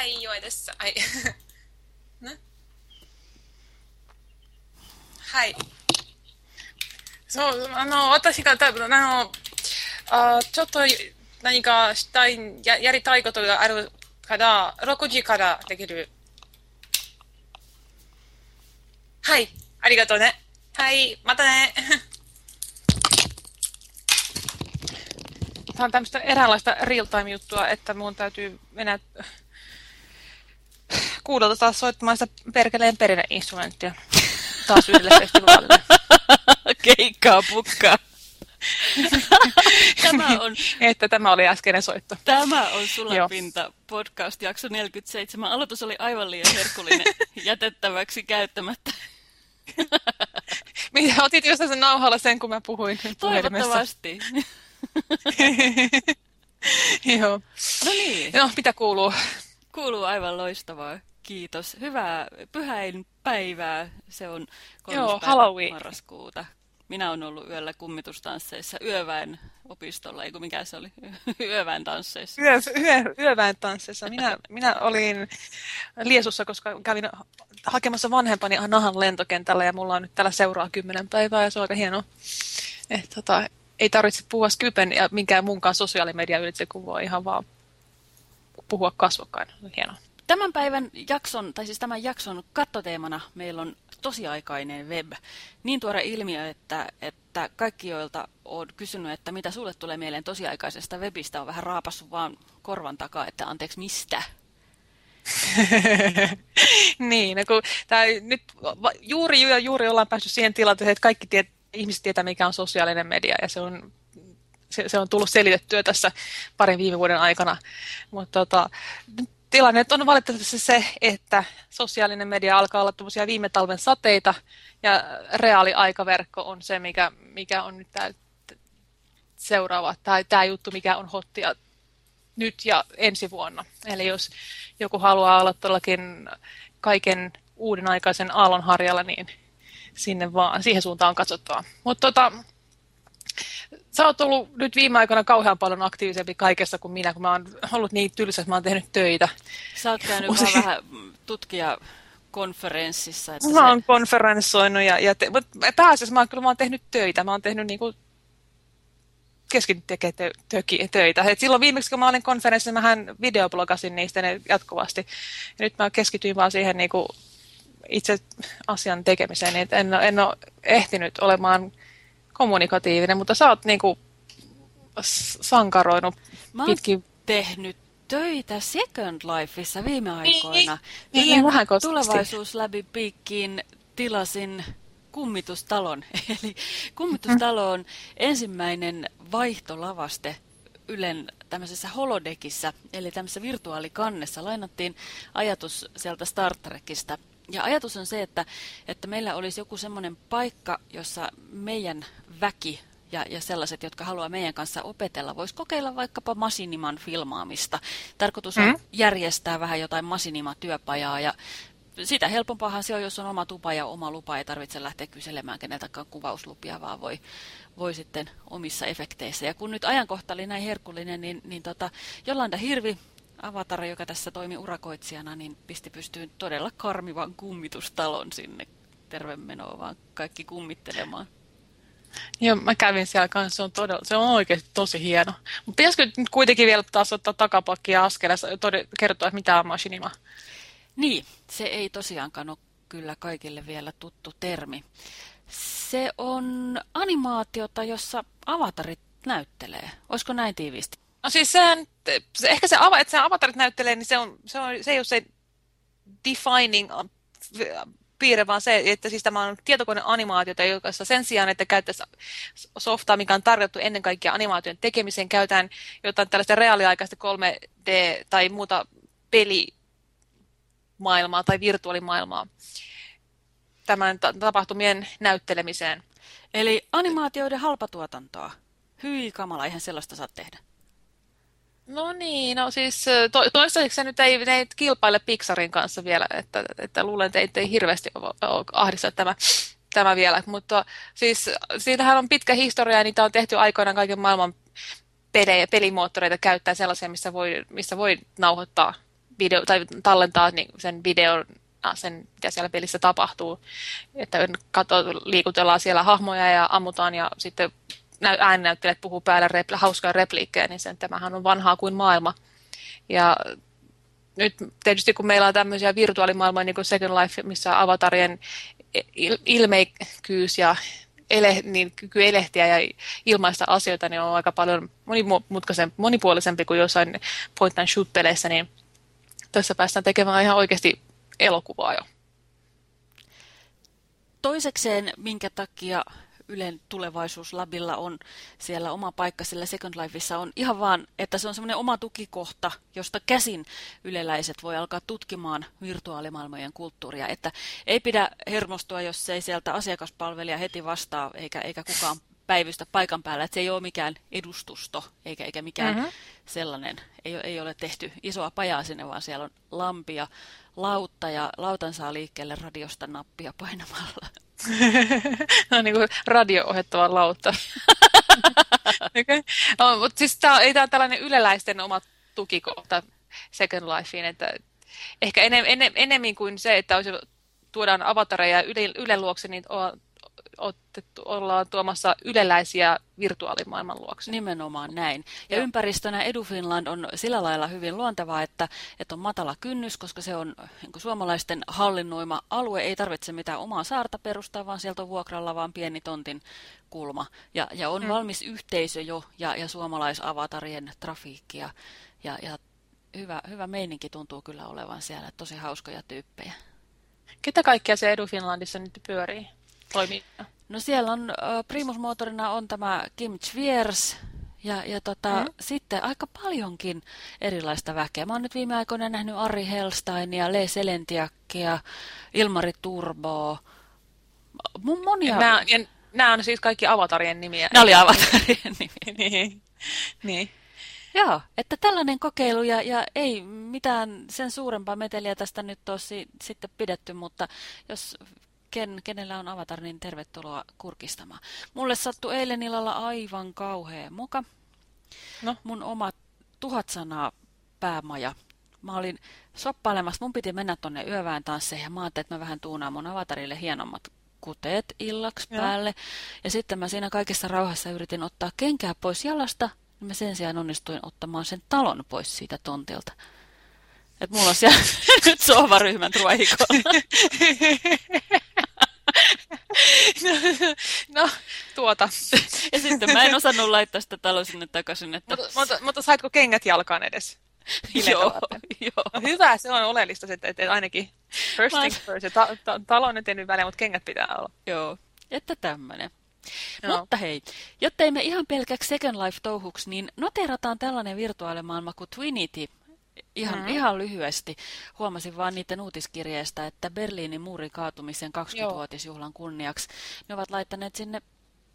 はい弱いです。はい。ねはい。そうあの私が多分あのあちょっと何かしたいややりたいことがあるから6時からできる。はい。ありがとうね。はい。またね。Tämä on tämmöistä eräänlaista real-time-juttua, että mun täytyy mennä kuudelta taas soittamaan sitä perkeleen perinneinstrumenttia taas yhdelle festivaalille. Keikkaa pukkaa. tämä on... että tämä oli äskeinen soitto. Tämä on Sulapinta podcast jakso 47. Aloitus oli aivan liian herkullinen jätettäväksi käyttämättä. Mitä otit jostain sen nauhalla sen, kun mä puhuin Toivottavasti. Joo. No niin. No, mitä kuuluu? Kuuluu aivan loistavaa. Kiitos. Hyvää pyhäinpäivää. Se on 3. Joo, Halloween. marraskuuta. Minä olen ollut yöllä kummitustansseissa, yöväen opistolla, eikö mikä se oli, yöväen tansseissa. Yö, yö, yöväen tansseissa. Minä, minä olin Liesussa, koska kävin hakemassa vanhempani Nahan lentokentällä ja mulla on nyt tällä seuraa kymmenen päivää ja se on aika hienoa. Et, tota, ei tarvitse puhua Skypen ja minkään muunkaan sosiaalimedian ylitse, kun voi ihan vaan puhua kasvokkain. Hienoa. Tämän päivän jakson, tai siis tämän jakson kattoteemana meillä on tosiaikainen web. Niin tuore ilmiö, että, että kaikki, joilta on kysynyt, että mitä sulle tulee mieleen tosiaikaisesta webistä, on vähän raapassu vaan korvan takaa, että anteeksi mistä? niin, no kun tää, nyt juuri juuri ollaan päässyt siihen tilanteeseen, että kaikki tiet, ihmiset tietää, mikä on sosiaalinen media, ja se on se, se on tullut selitettyä tässä parin viime vuoden aikana. Mutta tota, tilanne on valitettavasti se, että sosiaalinen media alkaa olla tämmöisiä viime talven sateita ja reaaliaikaverkko on se, mikä, mikä on nyt tämä seuraava, tai tämä juttu, mikä on hottia nyt ja ensi vuonna. Eli jos joku haluaa olla todellakin kaiken uuden aikaisen aallonharjalla, niin sinne vaan, siihen suuntaan on katsottava. Mutta tota, sä oot ollut nyt viime aikoina kauhean paljon aktiivisempi kaikessa kuin minä, kun mä oon ollut niin tylsä, että mä oon tehnyt töitä. Sä oot käynyt Usein... vähän tutkija konferenssissa. Että mä oon se... konferenssoinut ja, ja te, pääasiassa mä oon, kyllä mä oon tehnyt töitä. Mä oon tehnyt niinku keskittynyt tekemään tö, töitä. Et silloin viimeksi, kun mä olin konferenssissa, mähän videoblogasin niistä ne jatkuvasti. Ja nyt mä keskityin vaan siihen niinku itse asian tekemiseen, niin en, en ole ehtinyt olemaan kommunikatiivinen, mutta sä oot niinku sankaroinut Mä pitkin... tehnyt töitä Second Lifeissa viime aikoina. Niin, niin, vähän tulevaisuusläbi piikkiin tilasin kummitustalon. Eli kummitustalo on ensimmäinen vaihtolavaste Ylen tämmöisessä holodekissa, eli tämmöisessä virtuaalikannessa. Lainattiin ajatus sieltä Star Trekistä ja ajatus on se, että, että meillä olisi joku semmoinen paikka, jossa meidän väki ja, ja sellaiset, jotka haluaa meidän kanssa opetella, voisi kokeilla vaikkapa Masiniman filmaamista. Tarkoitus on mm. järjestää vähän jotain Masinima-työpajaa ja sitä helpompaahan se on, jos on oma tupa ja oma lupa, ei tarvitse lähteä kyselemään keneltäkään kuvauslupia, vaan voi, voi sitten omissa efekteissä. Ja kun nyt ajankohta oli näin herkullinen, niin, niin tota, Jolanda Hirvi Avatar, joka tässä toimi urakoitsijana, niin pisti pystyyn todella karmivan kummitustalon sinne tervemenoa vaan kaikki kummittelemaan. Joo, mä kävin siellä kanssa, se on, todella, se on oikeasti tosi hieno. Mutta pitäisikö nyt kuitenkin vielä taas ottaa takapakkia askelessa kertoa, että mitä on machinima? Niin, se ei tosiaankaan ole kyllä kaikille vielä tuttu termi. Se on animaatiota, jossa avatarit näyttelee. Olisiko näin tiiviisti? No siis sehän, se, ehkä se, että se avatarit näyttelee, niin se, on, se, on, se ei ole se defining piirre, vaan se, että siis tämä on tietokoneanimaatiota, jossa sen sijaan, että käyttäisiin softaa, mikä on tarjottu ennen kaikkea animaation tekemiseen, käytetään jotain tällaista reaaliaikaista 3D tai muuta pelimaailmaa tai virtuaalimaailmaa tämän tapahtumien näyttelemiseen. Eli animaatioiden halpatuotantoa. Hyi kamala, eihän sellaista saa tehdä. No niin, no siis to, toistaiseksi se nyt ei, ei kilpaile Pixarin kanssa vielä, että, että luulen, että ei, hirveästi ahdista tämä, tämä vielä. Mutta siis siitähän on pitkä historia ja niitä on tehty aikoinaan kaiken maailman pelejä, pelimoottoreita käyttää sellaisia, missä voi, missä voi nauhoittaa video, tai tallentaa niin sen videon, sen, mitä siellä pelissä tapahtuu. Että katso, liikutellaan siellä hahmoja ja ammutaan ja sitten ääninäyttelijät puhuu päällä repli, hauskaa repliikkejä, niin sen, tämähän on vanhaa kuin maailma. Ja nyt tietysti kun meillä on tämmöisiä virtuaalimaailmoja niin kuin Second Life, missä avatarien ilmeikkyys ja ele, niin kyky elehtiä ja ilmaista asioita niin on aika paljon monipuolisempi kuin jossain point and shoot-peleissä, niin tässä päästään tekemään ihan oikeasti elokuvaa jo. Toisekseen, minkä takia Ylen tulevaisuuslabilla on siellä oma paikka sillä Second Lifeissa on ihan vaan, että se on semmoinen oma tukikohta, josta käsin yleläiset voi alkaa tutkimaan virtuaalimaailmojen kulttuuria. Että ei pidä hermostua, jos ei sieltä asiakaspalvelija heti vastaa eikä, eikä kukaan päivystä paikan päällä, että se ei ole mikään edustusto eikä, eikä mikään mm -hmm. sellainen, ei, ei ole tehty isoa pajaa sinne, vaan siellä on lampia, lautta ja lautan saa liikkeelle radiosta nappia painamalla. no niin kuin radio-ohjattava lautta. okay. no, mutta siis tää, ei tämä tällainen yleläisten oma tukikohta Second Lifeen, että ehkä enem, enem, enemmän kuin se, että olisi, tuodaan avatareja yle, yle luokse, niin otettu, ollaan tuomassa yleläisiä virtuaalimaailman luokse. Nimenomaan näin. Ja Joo. ympäristönä EduFinland on sillä lailla hyvin luontevaa, että, että on matala kynnys, koska se on niin suomalaisten hallinnoima alue. Ei tarvitse mitään omaa saarta perustaa, vaan sieltä on vuokralla vaan pieni tontin kulma. Ja, ja on mm. valmis yhteisö jo ja, ja suomalaisavatarien trafiikkia. Ja, ja hyvä, hyvä meininki tuntuu kyllä olevan siellä. Tosi hauskoja tyyppejä. Ketä kaikkia se EduFinlandissa nyt pyörii? Toimii? No siellä on primusmoottorina on tämä Kim Chviers ja, ja tota, mm. sitten aika paljonkin erilaista väkeä. Mä oon nyt viime aikoina nähnyt Ari Helsteinia, Le Selentiakkia, Ilmari Turboa. Monia... Nämä, ja nämä on siis kaikki avatarien nimiä. Nämä oli avatarien nimiä. niin. niin. Joo, että tällainen kokeilu ja, ja ei mitään sen suurempaa meteliä tästä nyt ole si, sitten pidetty, mutta jos ken, kenellä on avatar, niin tervetuloa kurkistamaan. Mulle sattui eilen illalla aivan kauhea muka. No. Mun oma tuhat sanaa päämaja. Mä olin soppailemassa, mun piti mennä tonne yöväen tansseihin ja mä ajattelin, että mä vähän tuunaan mun avatarille hienommat kuteet illaksi ja. päälle. Ja sitten mä siinä kaikessa rauhassa yritin ottaa kenkää pois jalasta, niin mä sen sijaan onnistuin ottamaan sen talon pois siitä tontilta. Että mulla on siellä nyt sohvaryhmän ruohikolla. no, no, tuota. Ja sitten mä en osannut laittaa sitä taloa sinne takaisin. Että... Mutta, mutta, mutta saitko kengät jalkaan edes? joo, joo. No hyvä, se on oleellista, että, että ainakin first things first. Ja ta, ta, talo on nyt tehnyt väliä, mutta kengät pitää olla. Joo, että tämmöinen. No. Mutta hei, jotta emme ihan pelkäksi Second Life-touhuksi, niin noterataan tällainen virtuaalimaailma kuin Twinity – Ihan, mm. ihan lyhyesti. Huomasin vain niiden uutiskirjeestä, että Berliinin muurin kaatumisen 20-vuotisjuhlan kunniaksi ne ovat laittaneet sinne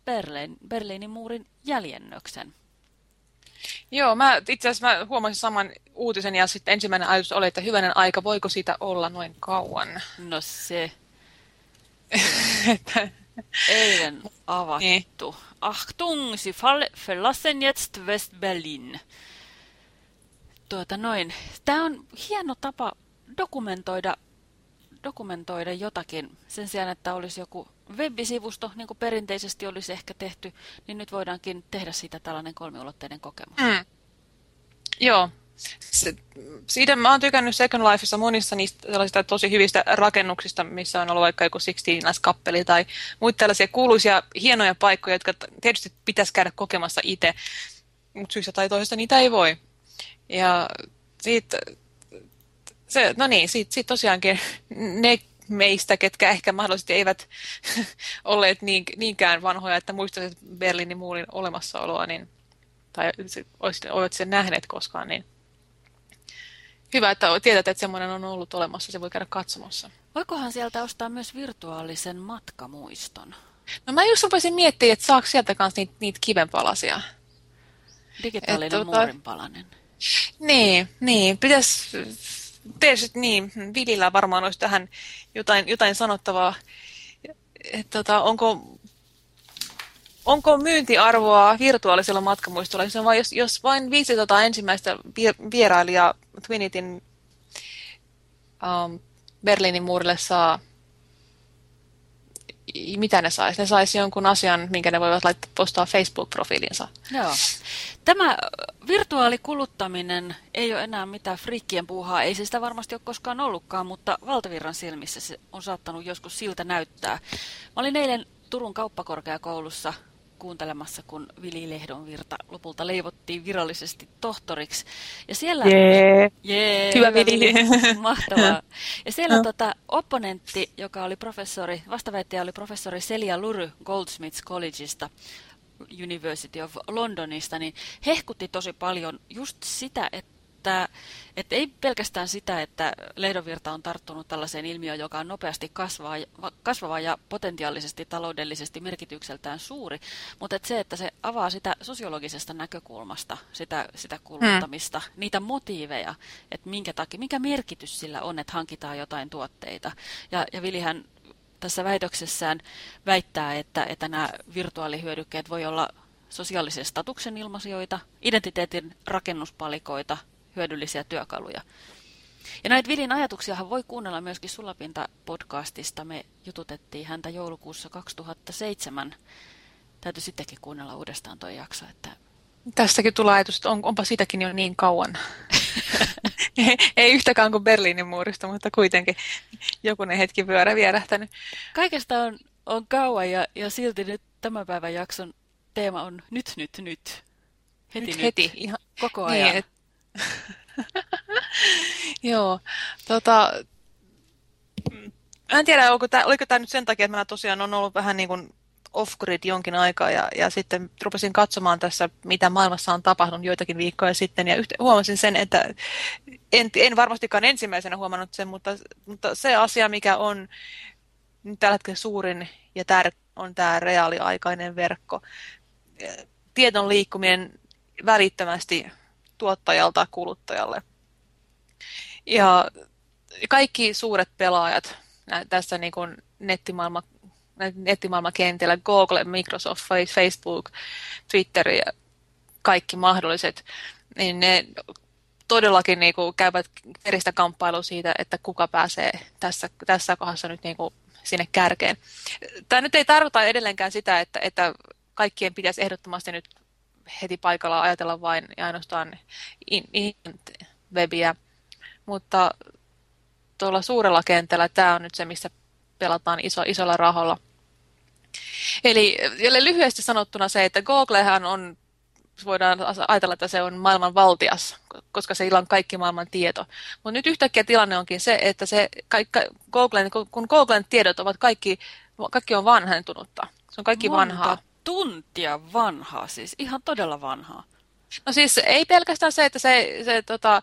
Berliin, Berliinin muurin jäljennöksen. Joo, mä itse asiassa mä huomasin saman uutisen ja sitten ensimmäinen ajatus oli, että hyvänen aika, voiko siitä olla noin kauan? No se. Eilen avattu. Niin. Achtung, sie verlassen jetzt West-Berlin tuota noin. Tämä on hieno tapa dokumentoida, dokumentoida jotakin sen sijaan, että olisi joku web-sivusto, niin kuin perinteisesti olisi ehkä tehty, niin nyt voidaankin tehdä siitä tällainen kolmiulotteinen kokemus. Mm. Joo. Se, siitä mä oon tykännyt Second Lifeissa monissa niistä tosi hyvistä rakennuksista, missä on ollut vaikka joku Sixteen-kappeli tai muita tällaisia kuuluisia hienoja paikkoja, jotka tietysti pitäisi käydä kokemassa itse, mutta syystä tai toisesta niitä ei voi. Ja siitä, se, no niin, siitä, siitä tosiaankin ne meistä, ketkä ehkä mahdollisesti eivät olleet niin, niinkään vanhoja, että muistaisivat Berliinin muurin olemassaoloa, niin, tai olisivat sen nähneet koskaan, niin hyvä, että tiedät, että semmoinen on ollut olemassa, se voi käydä katsomassa. Voikohan sieltä ostaa myös virtuaalisen matkamuiston? No mä just rupesin miettimään, että saako sieltä kanssa niitä, niitä kivenpalasia. Digitaalinen Et, tuota, muurinpalanen. Niin, niin. Pitäisi, tietysti niin, Vilillä varmaan olisi tähän jotain, jotain sanottavaa. Et, tota, onko, onko myyntiarvoa virtuaalisella matkamuistolla? Jos, jos vain 500 ensimmäistä vierailijaa Twinitin um, Berliinin muurille saa mitä ne saisi? Ne saisi jonkun asian, minkä ne voivat laittaa postaa Facebook-profiilinsa. Joo. Tämä virtuaalikuluttaminen ei ole enää mitään friikkien puuhaa. Ei se sitä varmasti ole koskaan ollutkaan, mutta valtavirran silmissä se on saattanut joskus siltä näyttää. Mä olin eilen Turun kauppakorkeakoulussa kuuntelemassa, kun Vili Lehdonvirta lopulta leivottiin virallisesti tohtoriksi. Ja siellä... Jee, Jee hyvä Vili. Mahtavaa. Ja siellä tota, opponentti, joka oli professori, vastaväittäjä oli professori Celia Lury Goldsmiths Collegeista, University of Londonista, niin hehkutti tosi paljon just sitä, että että, että ei pelkästään sitä, että lehdonvirta on tarttunut tällaiseen ilmiöön, joka on nopeasti kasvava, kasvava ja potentiaalisesti taloudellisesti merkitykseltään suuri, mutta että se, että se avaa sitä sosiologisesta näkökulmasta, sitä, sitä kuluttamista, hmm. niitä motiiveja, että minkä takia, mikä merkitys sillä on, että hankitaan jotain tuotteita. Ja, ja Vilihän tässä väitöksessään väittää, että, että nämä virtuaalihyödykkeet voi olla sosiaalisen statuksen ilmaisijoita, identiteetin rakennuspalikoita, hyödyllisiä työkaluja. Ja näitä Vilin ajatuksiahan voi kuunnella myöskin Sulapinta-podcastista. Me jututettiin häntä joulukuussa 2007. Täytyy sittenkin kuunnella uudestaan tuo jakso. Että... Tästäkin tulee ajatus, että on, onpa sitäkin jo niin kauan. ei, ei yhtäkään kuin Berliinin muurista, mutta kuitenkin jokunen hetki pyörä vierähtänyt. Kaikesta on, on kauan ja, ja silti nyt tämän päivän jakson teema on nyt, nyt, nyt. Heti, nyt. nyt. Heti. Ihan, Koko ajan. Niin, et, Joo, tota, en tiedä, oliko tämä, oliko tämä nyt sen takia, että mä tosiaan on ollut vähän niin kuin off-grid jonkin aikaa ja, ja sitten rupesin katsomaan tässä, mitä maailmassa on tapahtunut joitakin viikkoja sitten ja yhte, huomasin sen, että en, en varmastikaan ensimmäisenä huomannut sen, mutta, mutta se asia, mikä on nyt tällä hetkellä suurin ja tär, on tämä reaaliaikainen verkko. Tieton liikkuminen välittömästi tuottajalta kuluttajalle. Ja kaikki suuret pelaajat tässä niin kuin nettimaailma, nettimaailmakentillä, Google, Microsoft, Facebook, Twitter ja kaikki mahdolliset, niin ne todellakin niin kuin käyvät eristä kamppailua siitä, että kuka pääsee tässä, tässä kohdassa nyt niin kuin sinne kärkeen. Tämä nyt ei tarkoita edelleenkään sitä, että, että kaikkien pitäisi ehdottomasti nyt heti paikalla ajatella vain ja ainoastaan in, in, webiä, mutta tuolla suurella kentällä tämä on nyt se, missä pelataan iso, isolla raholla. Eli lyhyesti sanottuna se, että Googlehan on, voidaan ajatella, että se on maailman valtias, koska se on kaikki maailman tieto. Mutta nyt yhtäkkiä tilanne onkin se, että se, kaikka, Googlen, kun Googlen tiedot ovat kaikki, kaikki on vanhentunutta. Se on kaikki Monta vanhaa tuntia vanhaa, siis ihan todella vanhaa. No siis ei pelkästään se, että se, se tota,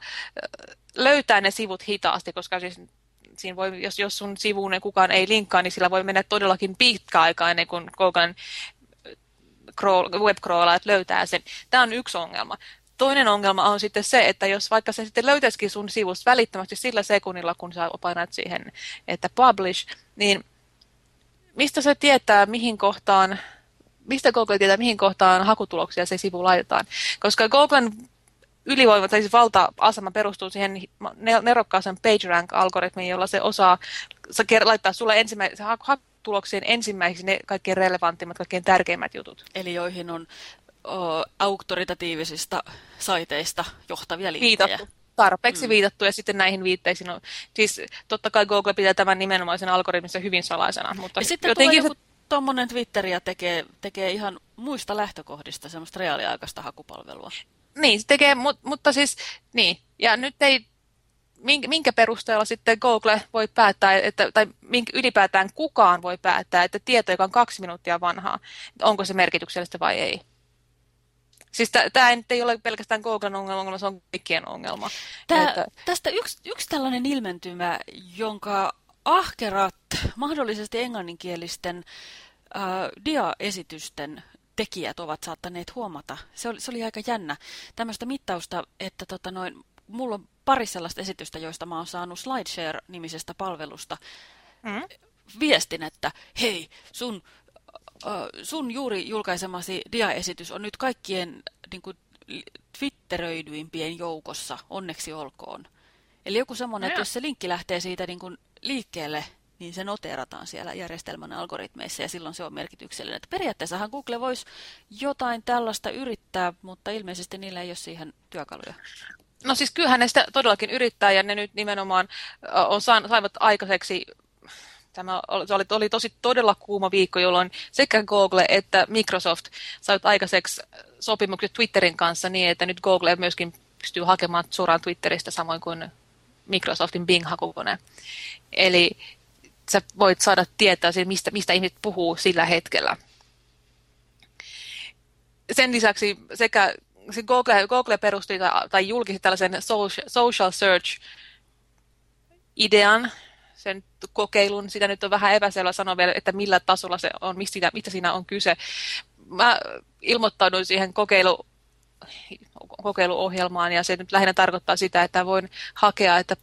löytää ne sivut hitaasti, koska siis siinä voi, jos, jos sun sivuun kukaan ei linkkaa, niin sillä voi mennä todellakin pitkä aika ennen kuin Googlen webcrawlaajat löytää sen. Tämä on yksi ongelma. Toinen ongelma on sitten se, että jos vaikka se sitten löytäisikin sun sivusta välittömästi sillä sekunnilla, kun sä painat siihen, että publish, niin mistä se tietää, mihin kohtaan mistä Google tietää, mihin kohtaan hakutuloksia se sivu laitetaan. Koska Googlen ylivoima, tai siis valta-asema perustuu siihen nerokkaaseen PageRank-algoritmiin, jolla se osaa se laittaa sulle ensimmäisen hakutuloksien ensimmäiseksi ne kaikkein relevanttimmat, kaikkein tärkeimmät jutut. Eli joihin on o, auktoritatiivisista saiteista johtavia linkkejä. Viitattu tarpeeksi mm. viitattu ja sitten näihin viitteisiin on, siis totta kai Google pitää tämän nimenomaisen algoritmissa hyvin salaisena, mutta ja sitten jotenkin joku tuommoinen Twitteriä tekee, tekee ihan muista lähtökohdista semmoista reaaliaikaista hakupalvelua. Niin, se tekee, mutta, mutta siis, niin. Ja nyt ei, minkä perusteella sitten Google voi päättää, että, tai minkä, ylipäätään kukaan voi päättää, että tieto, joka on kaksi minuuttia vanhaa, onko se merkityksellistä vai ei. Siis tämä ei ole pelkästään Googlen ongelma, se on kaikkien ongelma. Tää, että... Tästä yksi, yksi tällainen ilmentymä, jonka ahkerat, mahdollisesti englanninkielisten äh, diaesitysten tekijät ovat saattaneet huomata. Se oli, se oli aika jännä tämmöistä mittausta, että tota noin, mulla on pari sellaista esitystä, joista mä oon saanut SlideShare-nimisestä palvelusta mm. viestin, että hei, sun, äh, sun juuri julkaisemasi diaesitys on nyt kaikkien niin kuin, twitteröidyimpien joukossa, onneksi olkoon. Eli joku semmoinen, että jos se linkki lähtee siitä niin kuin liikkeelle, niin se noteerataan siellä järjestelmän algoritmeissa ja silloin se on merkityksellinen. Että periaatteessahan Google voisi jotain tällaista yrittää, mutta ilmeisesti niillä ei ole siihen työkaluja. No siis kyllähän ne sitä todellakin yrittää ja ne nyt nimenomaan on saivat aikaiseksi Tämä oli, oli tosi todella kuuma viikko, jolloin sekä Google että Microsoft saivat aikaiseksi sopimukset Twitterin kanssa niin, että nyt Google myöskin pystyy hakemaan suoraan Twitteristä samoin kuin Microsoftin Bing-hakukone. Eli sä voit saada tietää, mistä, mistä ihmiset puhuu sillä hetkellä. Sen lisäksi sekä se Google, Google perusti tai, tai julkisti tällaisen social, search-idean, sen kokeilun. Sitä nyt on vähän epäselvä sanoa vielä, että millä tasolla se on, mistä, mistä siinä on kyse. Mä ilmoittauduin siihen kokeilu, kokeiluohjelmaan ja se nyt lähinnä tarkoittaa sitä, että voin hakea, että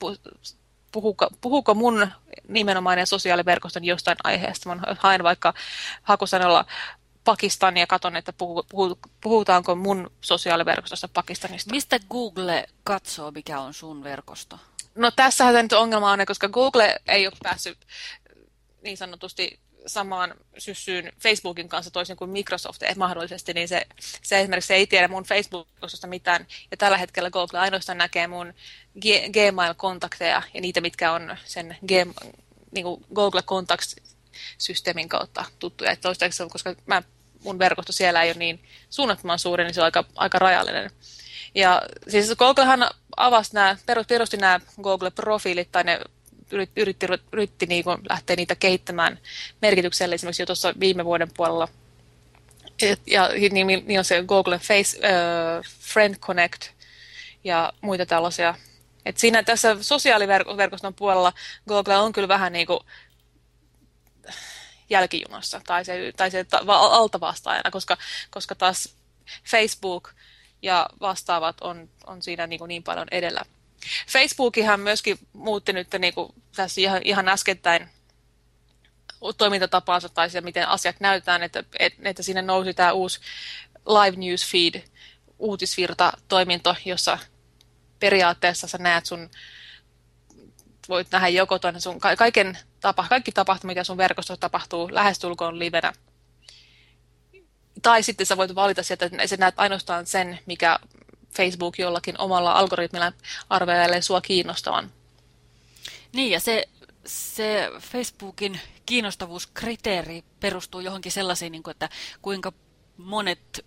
puhuuko, puhuuko mun nimenomainen sosiaaliverkoston jostain aiheesta. Mä haen vaikka hakusanalla Pakistan ja katson, että puhu, puhu, puhutaanko mun sosiaaliverkostosta Pakistanista. Mistä Google katsoo, mikä on sun verkosto? No tässähän se nyt ongelma on, koska Google ei ole päässyt niin sanotusti samaan syssyyn Facebookin kanssa toisin kuin Microsoft mahdollisesti, niin se, se esimerkiksi ei tiedä mun Facebookista mitään. Ja tällä hetkellä Google ainoastaan näkee mun Gmail-kontakteja ja niitä, mitkä on sen Gmail, niin Google Contacts-systeemin kautta tuttuja. Että toistaiseksi, koska mä, mun verkosto siellä ei ole niin suunnattoman suuri, niin se on aika, aika rajallinen. Ja siis Googlehan avasi nämä, perusti nämä Google-profiilit, tai ne yritti, yritti, yritti niin kuin lähteä niitä kehittämään merkityksellä esimerkiksi jo tuossa viime vuoden puolella. Et, ja niin, niin on se Google Face, uh, Friend Connect ja muita tällaisia. Et siinä tässä sosiaaliverkoston puolella Google on kyllä vähän niin kuin jälkijunassa tai se, tai se altavastaajana, koska, koska taas Facebook ja vastaavat on, on siinä niin, kuin niin paljon edellä. Facebookihan myöskin muutti nyt niin kuin tässä ihan, ihan äskettäin toimintatapaansa tai se, miten asiat näytetään, että, että siinä nousi tämä uusi live news feed, uutisvirta-toiminto, jossa periaatteessa sä näet sun, voit nähdä joko tuonne sun kaiken tapa, kaikki tapahtumat, mitä sun verkostossa tapahtuu, lähestulkoon livenä. Tai sitten sä voit valita sieltä, että sä näet ainoastaan sen, mikä Facebook jollakin omalla algoritmilla arveilee sua kiinnostavan. Niin, ja se, se Facebookin kiinnostavuuskriteeri perustuu johonkin sellaisiin, niin kuin, että kuinka monet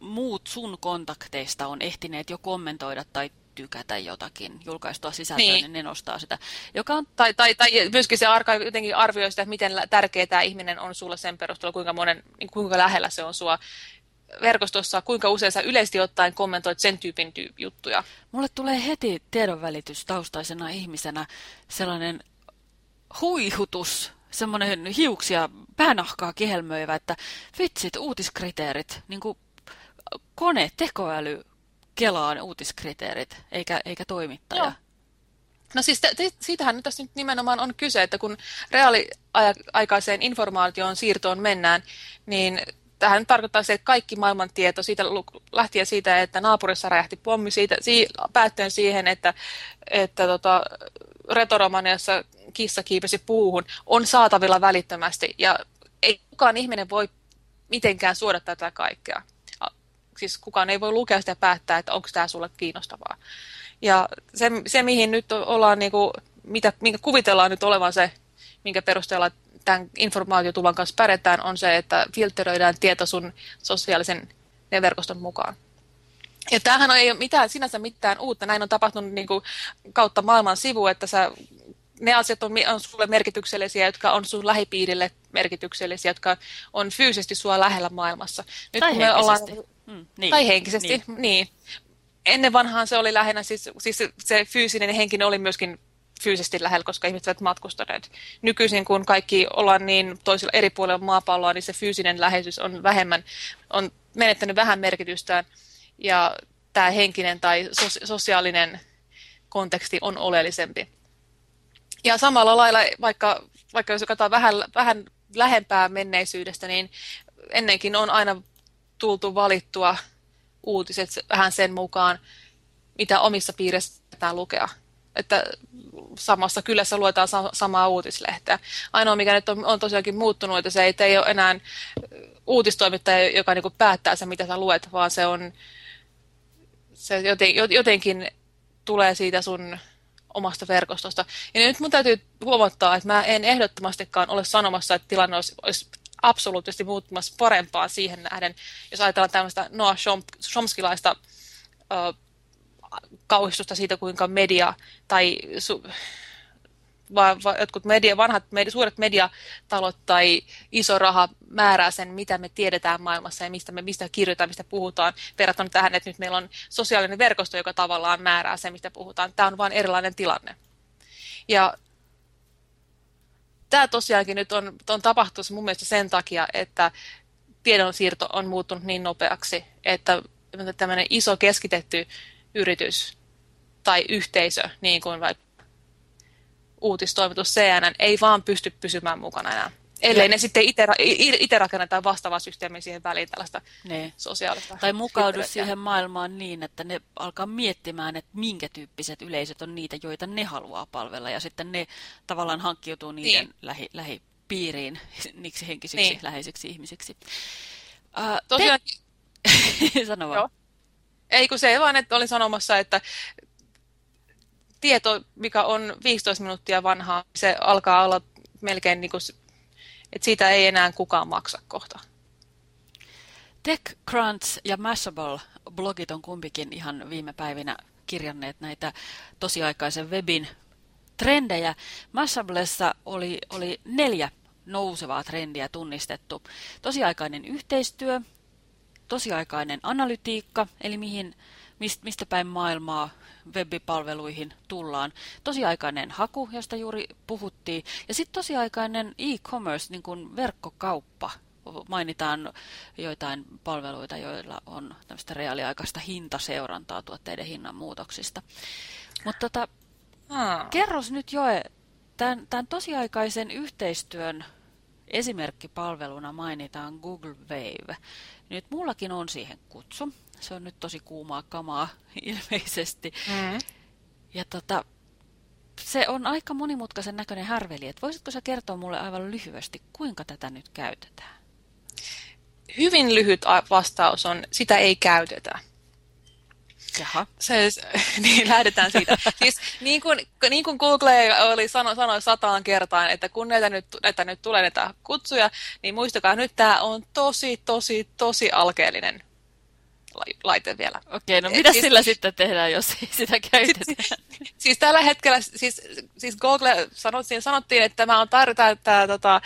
muut sun kontakteista on ehtineet jo kommentoida tai tykätä jotakin julkaistua sisältöä, niin, niin ne nostaa sitä. Joka on... tai, tai, tai myöskin se arka, jotenkin arvioi sitä, että miten tärkeä tämä ihminen on sulle sen perusteella, kuinka, monen, niin kuinka lähellä se on sua verkostossa, kuinka usein sä yleisesti ottaen kommentoit sen tyypin tyyp juttuja? Mulle tulee heti tiedonvälitys taustaisena ihmisenä sellainen huihutus, semmoinen hiuksia, päänahkaa kihelmöivä, että vitsit, uutiskriteerit, niin kuin kone, tekoäly kelaan uutiskriteerit, eikä, eikä toimittaja. Joo. No siis te, te, siitähän nyt tässä nyt nimenomaan on kyse, että kun reaaliaikaiseen informaation siirtoon mennään, niin tähän tarkoittaa se, että kaikki maailman tieto, siitä, lähtien siitä, että naapurissa räjähti pommi, siitä, si, päättyen siihen, että, että tota, retoromaniassa kissa kiipesi puuhun, on saatavilla välittömästi. Ja ei kukaan ihminen voi mitenkään suodattaa tätä kaikkea. Siis kukaan ei voi lukea sitä ja päättää, että onko tämä sulle kiinnostavaa. Ja se, se mihin nyt ollaan, niin kuin, mitä, minkä kuvitellaan nyt olevan se, minkä perusteella tämän informaatiotuvan kanssa pärjätään, on se, että filteröidään tieto sun sosiaalisen verkoston mukaan. Ja tämähän ei ole mitään, sinänsä mitään uutta. Näin on tapahtunut niin kuin kautta maailman sivu, että sä, ne asiat on, on sulle merkityksellisiä, jotka on sun lähipiirille merkityksellisiä, jotka on fyysisesti sua lähellä maailmassa. Nyt, tai henkisesti. Ollaan, mm, niin. Tai henkisesti, niin. niin. Ennen vanhaan se oli lähinnä, siis, siis se fyysinen ja henkinen oli myöskin fyysisesti lähellä, koska ihmiset ovat matkustaneet. Nykyisin, kun kaikki ollaan niin toisilla eri puolilla maapalloa, niin se fyysinen läheisyys on vähemmän, on menettänyt vähän merkitystään, ja tämä henkinen tai sosiaalinen konteksti on oleellisempi. Ja samalla lailla, vaikka, vaikka jos katsotaan vähän, vähän lähempää menneisyydestä, niin ennenkin on aina tultu valittua uutiset vähän sen mukaan, mitä omissa piirissä pitää lukea että samassa kylässä luetaan samaa uutislehteä. Ainoa, mikä nyt on, on tosiaankin muuttunut, että se ei, ei ole enää uutistoimittaja, joka niin kuin päättää sen, mitä sä luet, vaan se on se joten, jotenkin tulee siitä sun omasta verkostosta. Ja nyt mun täytyy huomattaa, että mä en ehdottomastikaan ole sanomassa, että tilanne olisi, olisi absoluuttisesti muuttumassa parempaan siihen nähden, jos ajatellaan tämmöistä Noah Chomskilaista kauhistusta siitä, kuinka media tai su, va, va, jotkut media, vanhat media, suuret mediatalot tai iso raha määrää sen, mitä me tiedetään maailmassa ja mistä me mistä kirjoitetaan, mistä puhutaan, verrattuna tähän, että nyt meillä on sosiaalinen verkosto, joka tavallaan määrää sen, mistä puhutaan. Tämä on vain erilainen tilanne. Ja tämä tosiaankin nyt on, on tapahtunut mun mielestä sen takia, että tiedonsiirto on muuttunut niin nopeaksi, että tämmöinen iso keskitetty yritys tai yhteisö, niin kuin vaikka uutistoimitus CNN, ei vaan pysty pysymään mukana enää. Ellei ja. ne sitten itse rakennetaan vastaavaa systeemiä siihen väliin tällaista ne. sosiaalista. Tai mukaudu siihen maailmaan niin, että ne alkaa miettimään, että minkä tyyppiset yleisöt on niitä, joita ne haluaa palvella. Ja sitten ne tavallaan hankkiutuu niiden niin. lähi, lähipiiriin, niiksi henkisiksi niin. läheisiksi ihmisiksi. Uh, Tosiaan... Te... Sano vaan. Joo. Ei kun se vaan, että olin sanomassa, että tieto, mikä on 15 minuuttia vanhaa, se alkaa olla melkein niin kuin, että siitä ei enää kukaan maksa kohta. TechCrunch ja Mashable blogit on kumpikin ihan viime päivinä kirjanneet näitä tosiaikaisen webin trendejä. Mashablessa oli, oli neljä nousevaa trendiä tunnistettu. Tosiaikainen yhteistyö, tosiaikainen analytiikka, eli mihin, mistä päin maailmaa webipalveluihin tullaan. Tosiaikainen haku, josta juuri puhuttiin, ja sitten tosiaikainen e-commerce, niin kuin verkkokauppa. Mainitaan joitain palveluita, joilla on tämmöistä reaaliaikaista hintaseurantaa tuotteiden hinnan muutoksista. Mutta tota, kerros nyt Joe, tämän, tämän tosiaikaisen yhteistyön esimerkkipalveluna mainitaan Google Wave. Nyt mullakin on siihen kutsu. Se on nyt tosi kuumaa kamaa ilmeisesti. Mm. Ja tota, se on aika monimutkaisen näköinen härveli. Et voisitko sä kertoa mulle aivan lyhyesti, kuinka tätä nyt käytetään? Hyvin lyhyt vastaus on, sitä ei käytetä. Jaha. Se, niin lähdetään siitä. siis niin kuin, niin kuin Google oli sano, sanoi sataan kertaan, että kun näitä nyt, näitä nyt tulee näitä kutsuja, niin muistakaa nyt tämä on tosi, tosi, tosi alkeellinen laite vielä. Okei, no mitä siis, sillä sitten tehdään, jos ei sitä käytetä? Siis, siis tällä hetkellä, siis, siis Google sanottiin, sanottiin, että tämä on tarvitaan tämä tota,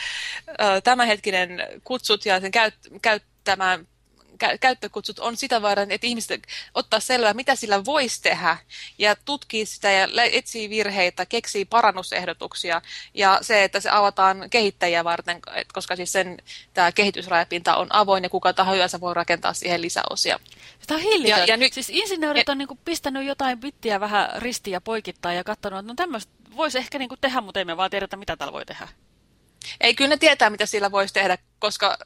tämänhetkinen kutsut ja sen käyt, käyttämään käyttökutsut on sitä varten, että ihmiset ottaa selvää, mitä sillä voisi tehdä ja tutkii sitä ja etsii virheitä, keksii parannusehdotuksia ja se, että se avataan kehittäjiä varten, koska siis sen tämä kehitysrajapinta on avoin ja kuka tahansa voi rakentaa siihen lisäosia. Tämä on hillitön. Ja, ja nyt, siis insinöörit on niin kuin pistänyt jotain bittiä vähän ristiä poikittaa ja katsonut, että no tämmöistä voisi ehkä niin kuin tehdä, mutta ei me vaan tiedetä, mitä täällä voi tehdä. Ei, kyllä ne tietää, mitä sillä voisi tehdä, koska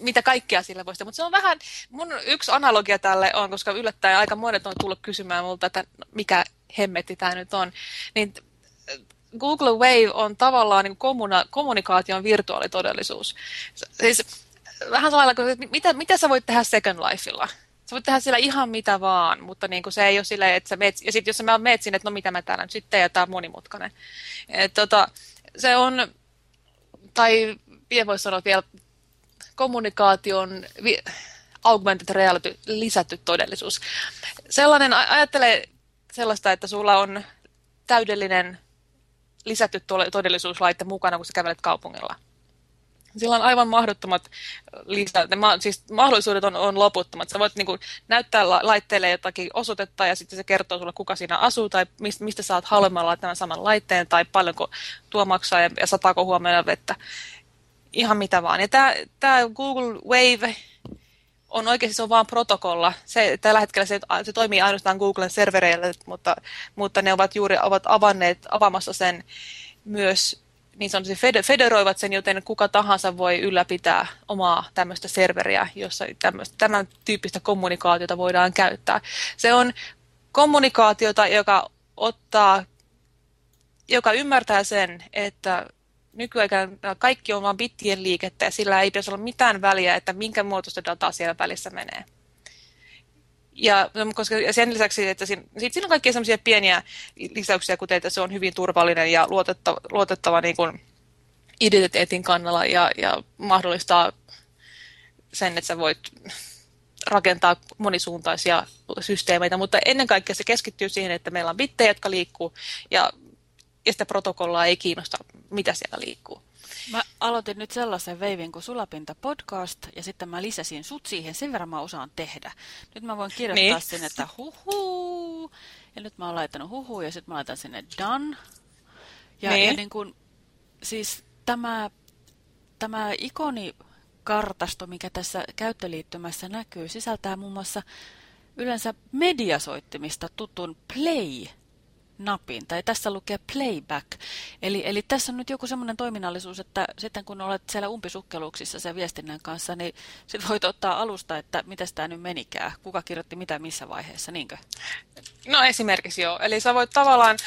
mitä kaikkea sillä voisi tehdä. Mutta se on vähän, mun yksi analogia tälle on, koska yllättäen aika monet on tullut kysymään multa, että mikä hemmetti tämä nyt on. Niin Google Wave on tavallaan niin kommuna- kommunikaation virtuaalitodellisuus. Siis vähän sellainen, että mitä, mitä sä voit tehdä Second Lifeilla? Sä voit tehdä siellä ihan mitä vaan, mutta niin kuin se ei ole silleen, että sä meet, ja sitten jos sä meet sinne, että no mitä mä täällä nyt sitten ja tämä on monimutkainen. Et, tota, se on, tai vielä voisi sanoa vielä kommunikaation augmented reality, lisätty todellisuus. Sellainen, ajattele sellaista, että sulla on täydellinen lisätty todellisuuslaitte mukana, kun sä kävelet kaupungilla. Sillä on aivan mahdottomat lisä, ma, siis mahdollisuudet on, on loputtomat. Sä voit niin kuin, näyttää laitteelle jotakin osoitetta ja sitten se kertoo sulle, kuka siinä asuu tai mistä, mistä saat halvemmalla tämän saman laitteen tai paljonko tuo maksaa ja, ja sataako huomenna vettä. Ihan mitä vaan. Ja tämä, tämä Google Wave on oikeasti se on vain protokolla. Se, tällä hetkellä se, se toimii ainoastaan Googlen servereillä, mutta, mutta ne ovat juuri ovat avanneet, avaamassa sen myös niin sanotusti federoivat sen, joten kuka tahansa voi ylläpitää omaa tämmöistä serveriä, jossa tämmöistä, tämän tyyppistä kommunikaatiota voidaan käyttää. Se on kommunikaatiota, joka ottaa joka ymmärtää sen, että nykyään kaikki on vain bittien liikettä ja sillä ei pitäisi olla mitään väliä, että minkä muotoista dataa siellä välissä menee. Ja, no, koska, ja sen lisäksi, että siinä, sit siinä on kaikkia sellaisia pieniä lisäyksiä, kuten että se on hyvin turvallinen ja luotettava, luotettava niin kuin identiteetin kannalla ja, ja mahdollistaa sen, että sä voit rakentaa monisuuntaisia systeemeitä, mutta ennen kaikkea se keskittyy siihen, että meillä on bittejä, jotka liikkuu ja, ja sitä protokollaa ei kiinnosta, mitä siellä liikkuu. Mä aloitin nyt sellaisen veivin kuin Sulapinta podcast ja sitten mä lisäsin sut siihen, sen verran mä osaan tehdä. Nyt mä voin kirjoittaa niin. sinne, että huhu ja nyt mä oon laittanut huhu ja sitten mä laitan sinne done. Ja niin, ja niin kun, siis tämä, tämä ikonikartasto, mikä tässä käyttöliittymässä näkyy, sisältää muun muassa yleensä mediasoittimista tutun play napin, tai tässä lukee playback. Eli, eli tässä on nyt joku semmoinen toiminnallisuus, että sitten kun olet siellä umpisukkeluuksissa sen viestinnän kanssa, niin sit voit ottaa alusta, että mitä tämä nyt menikään, kuka kirjoitti mitä missä vaiheessa, niinkö? No esimerkiksi joo, eli sä voit tavallaan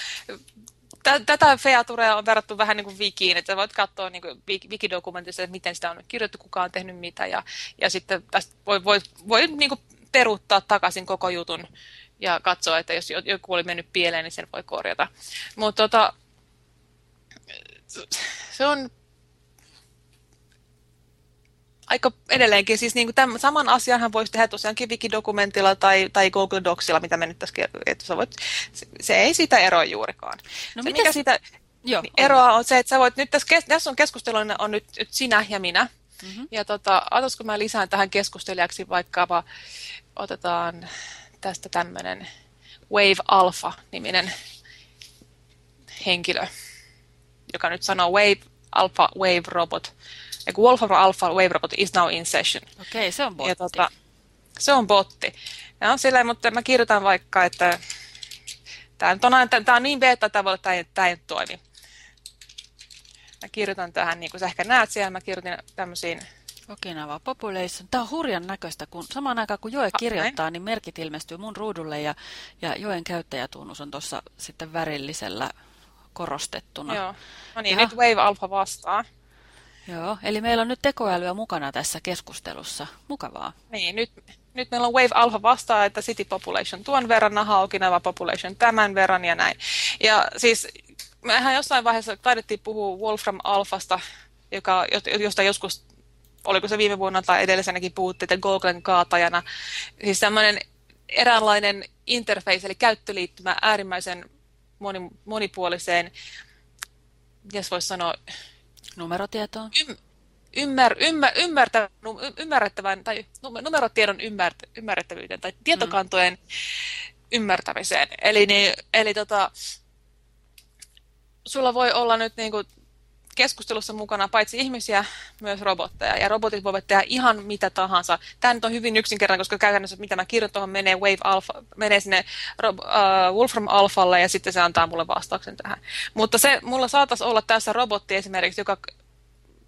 tätä Featurea on verrattu vähän niin kuin Wikiin, että voit katsoa niin kuin Wikidokumentissa, että miten sitä on kirjoittu, kuka on tehnyt mitä, ja, ja sitten tästä voi, voi, voi niin kuin peruuttaa takaisin koko jutun ja katsoa, että jos joku oli mennyt pieleen, niin sen voi korjata. Mutta tota, se on aika edelleenkin, siis niin kuin tämän, saman asianhan voisi tehdä tosiaankin Wikidokumentilla tai, tai Google Docsilla, mitä me nyt tässä että sä voit, se, se ei sitä eroa juurikaan. No se, mikä sitä Joo, niin eroa on se, että sä voit, nyt tässä, tässä on keskustelu, on nyt, nyt sinä ja minä, mm-hmm. ja tota, otatko mä lisään tähän keskustelijaksi vaikka, otetaan tästä tämmöinen Wave Alpha-niminen henkilö, joka nyt sanoo Wave Alpha Wave Robot. Ja Wolf Alpha Wave Robot is now in session. Okei, okay, se on botti. Ja tota, se on botti. Ja on sillä, mutta mä kirjoitan vaikka, että tämä on, tämä on niin beta, että tämä ei, tämä ei toimi. Mä kirjoitan tähän, niin kuin sä ehkä näet siellä, mä kirjoitin tämmöisiin Okinawa Population. Tämä on hurjan näköistä, kun samaan aikaan kun Joe kirjoittaa, niin merkit ilmestyy mun ruudulle ja, ja Joen käyttäjätunnus on tuossa sitten värillisellä korostettuna. Joo, no niin, ja, nyt Wave Alpha vastaa. Joo, eli meillä on nyt tekoälyä mukana tässä keskustelussa. Mukavaa. Niin, nyt, nyt meillä on Wave Alpha vastaa, että City Population tuon verran, Naha Okinawa Population tämän verran ja näin. Ja siis mehän jossain vaiheessa taidettiin puhua Wolfram Alphasta, joka, josta joskus oliko se viime vuonna tai edellisenäkin puhuttiin, että Googlen kaatajana. Siis tämmöinen eräänlainen interface, eli käyttöliittymä äärimmäisen moni, monipuoliseen, jos voisi sanoa... Numerotietoon? Ym, ymmär, ymmär, ymmärtä, ymmärrettävän, tai numerotiedon ymmärtä, ymmärrettävyyteen, tai tietokantojen mm. ymmärtämiseen. Eli, niin, eli tota, sulla voi olla nyt niin kuin keskustelussa mukana paitsi ihmisiä, myös robotteja. Ja robotit voivat tehdä ihan mitä tahansa. Tämä nyt on hyvin yksinkertainen, koska käytännössä mitä mä kirjoitan tuohon menee Wave Alpha, menee sinne uh, Wolfram Alphalle ja sitten se antaa mulle vastauksen tähän. Mutta se, mulla saataisi olla tässä robotti esimerkiksi, joka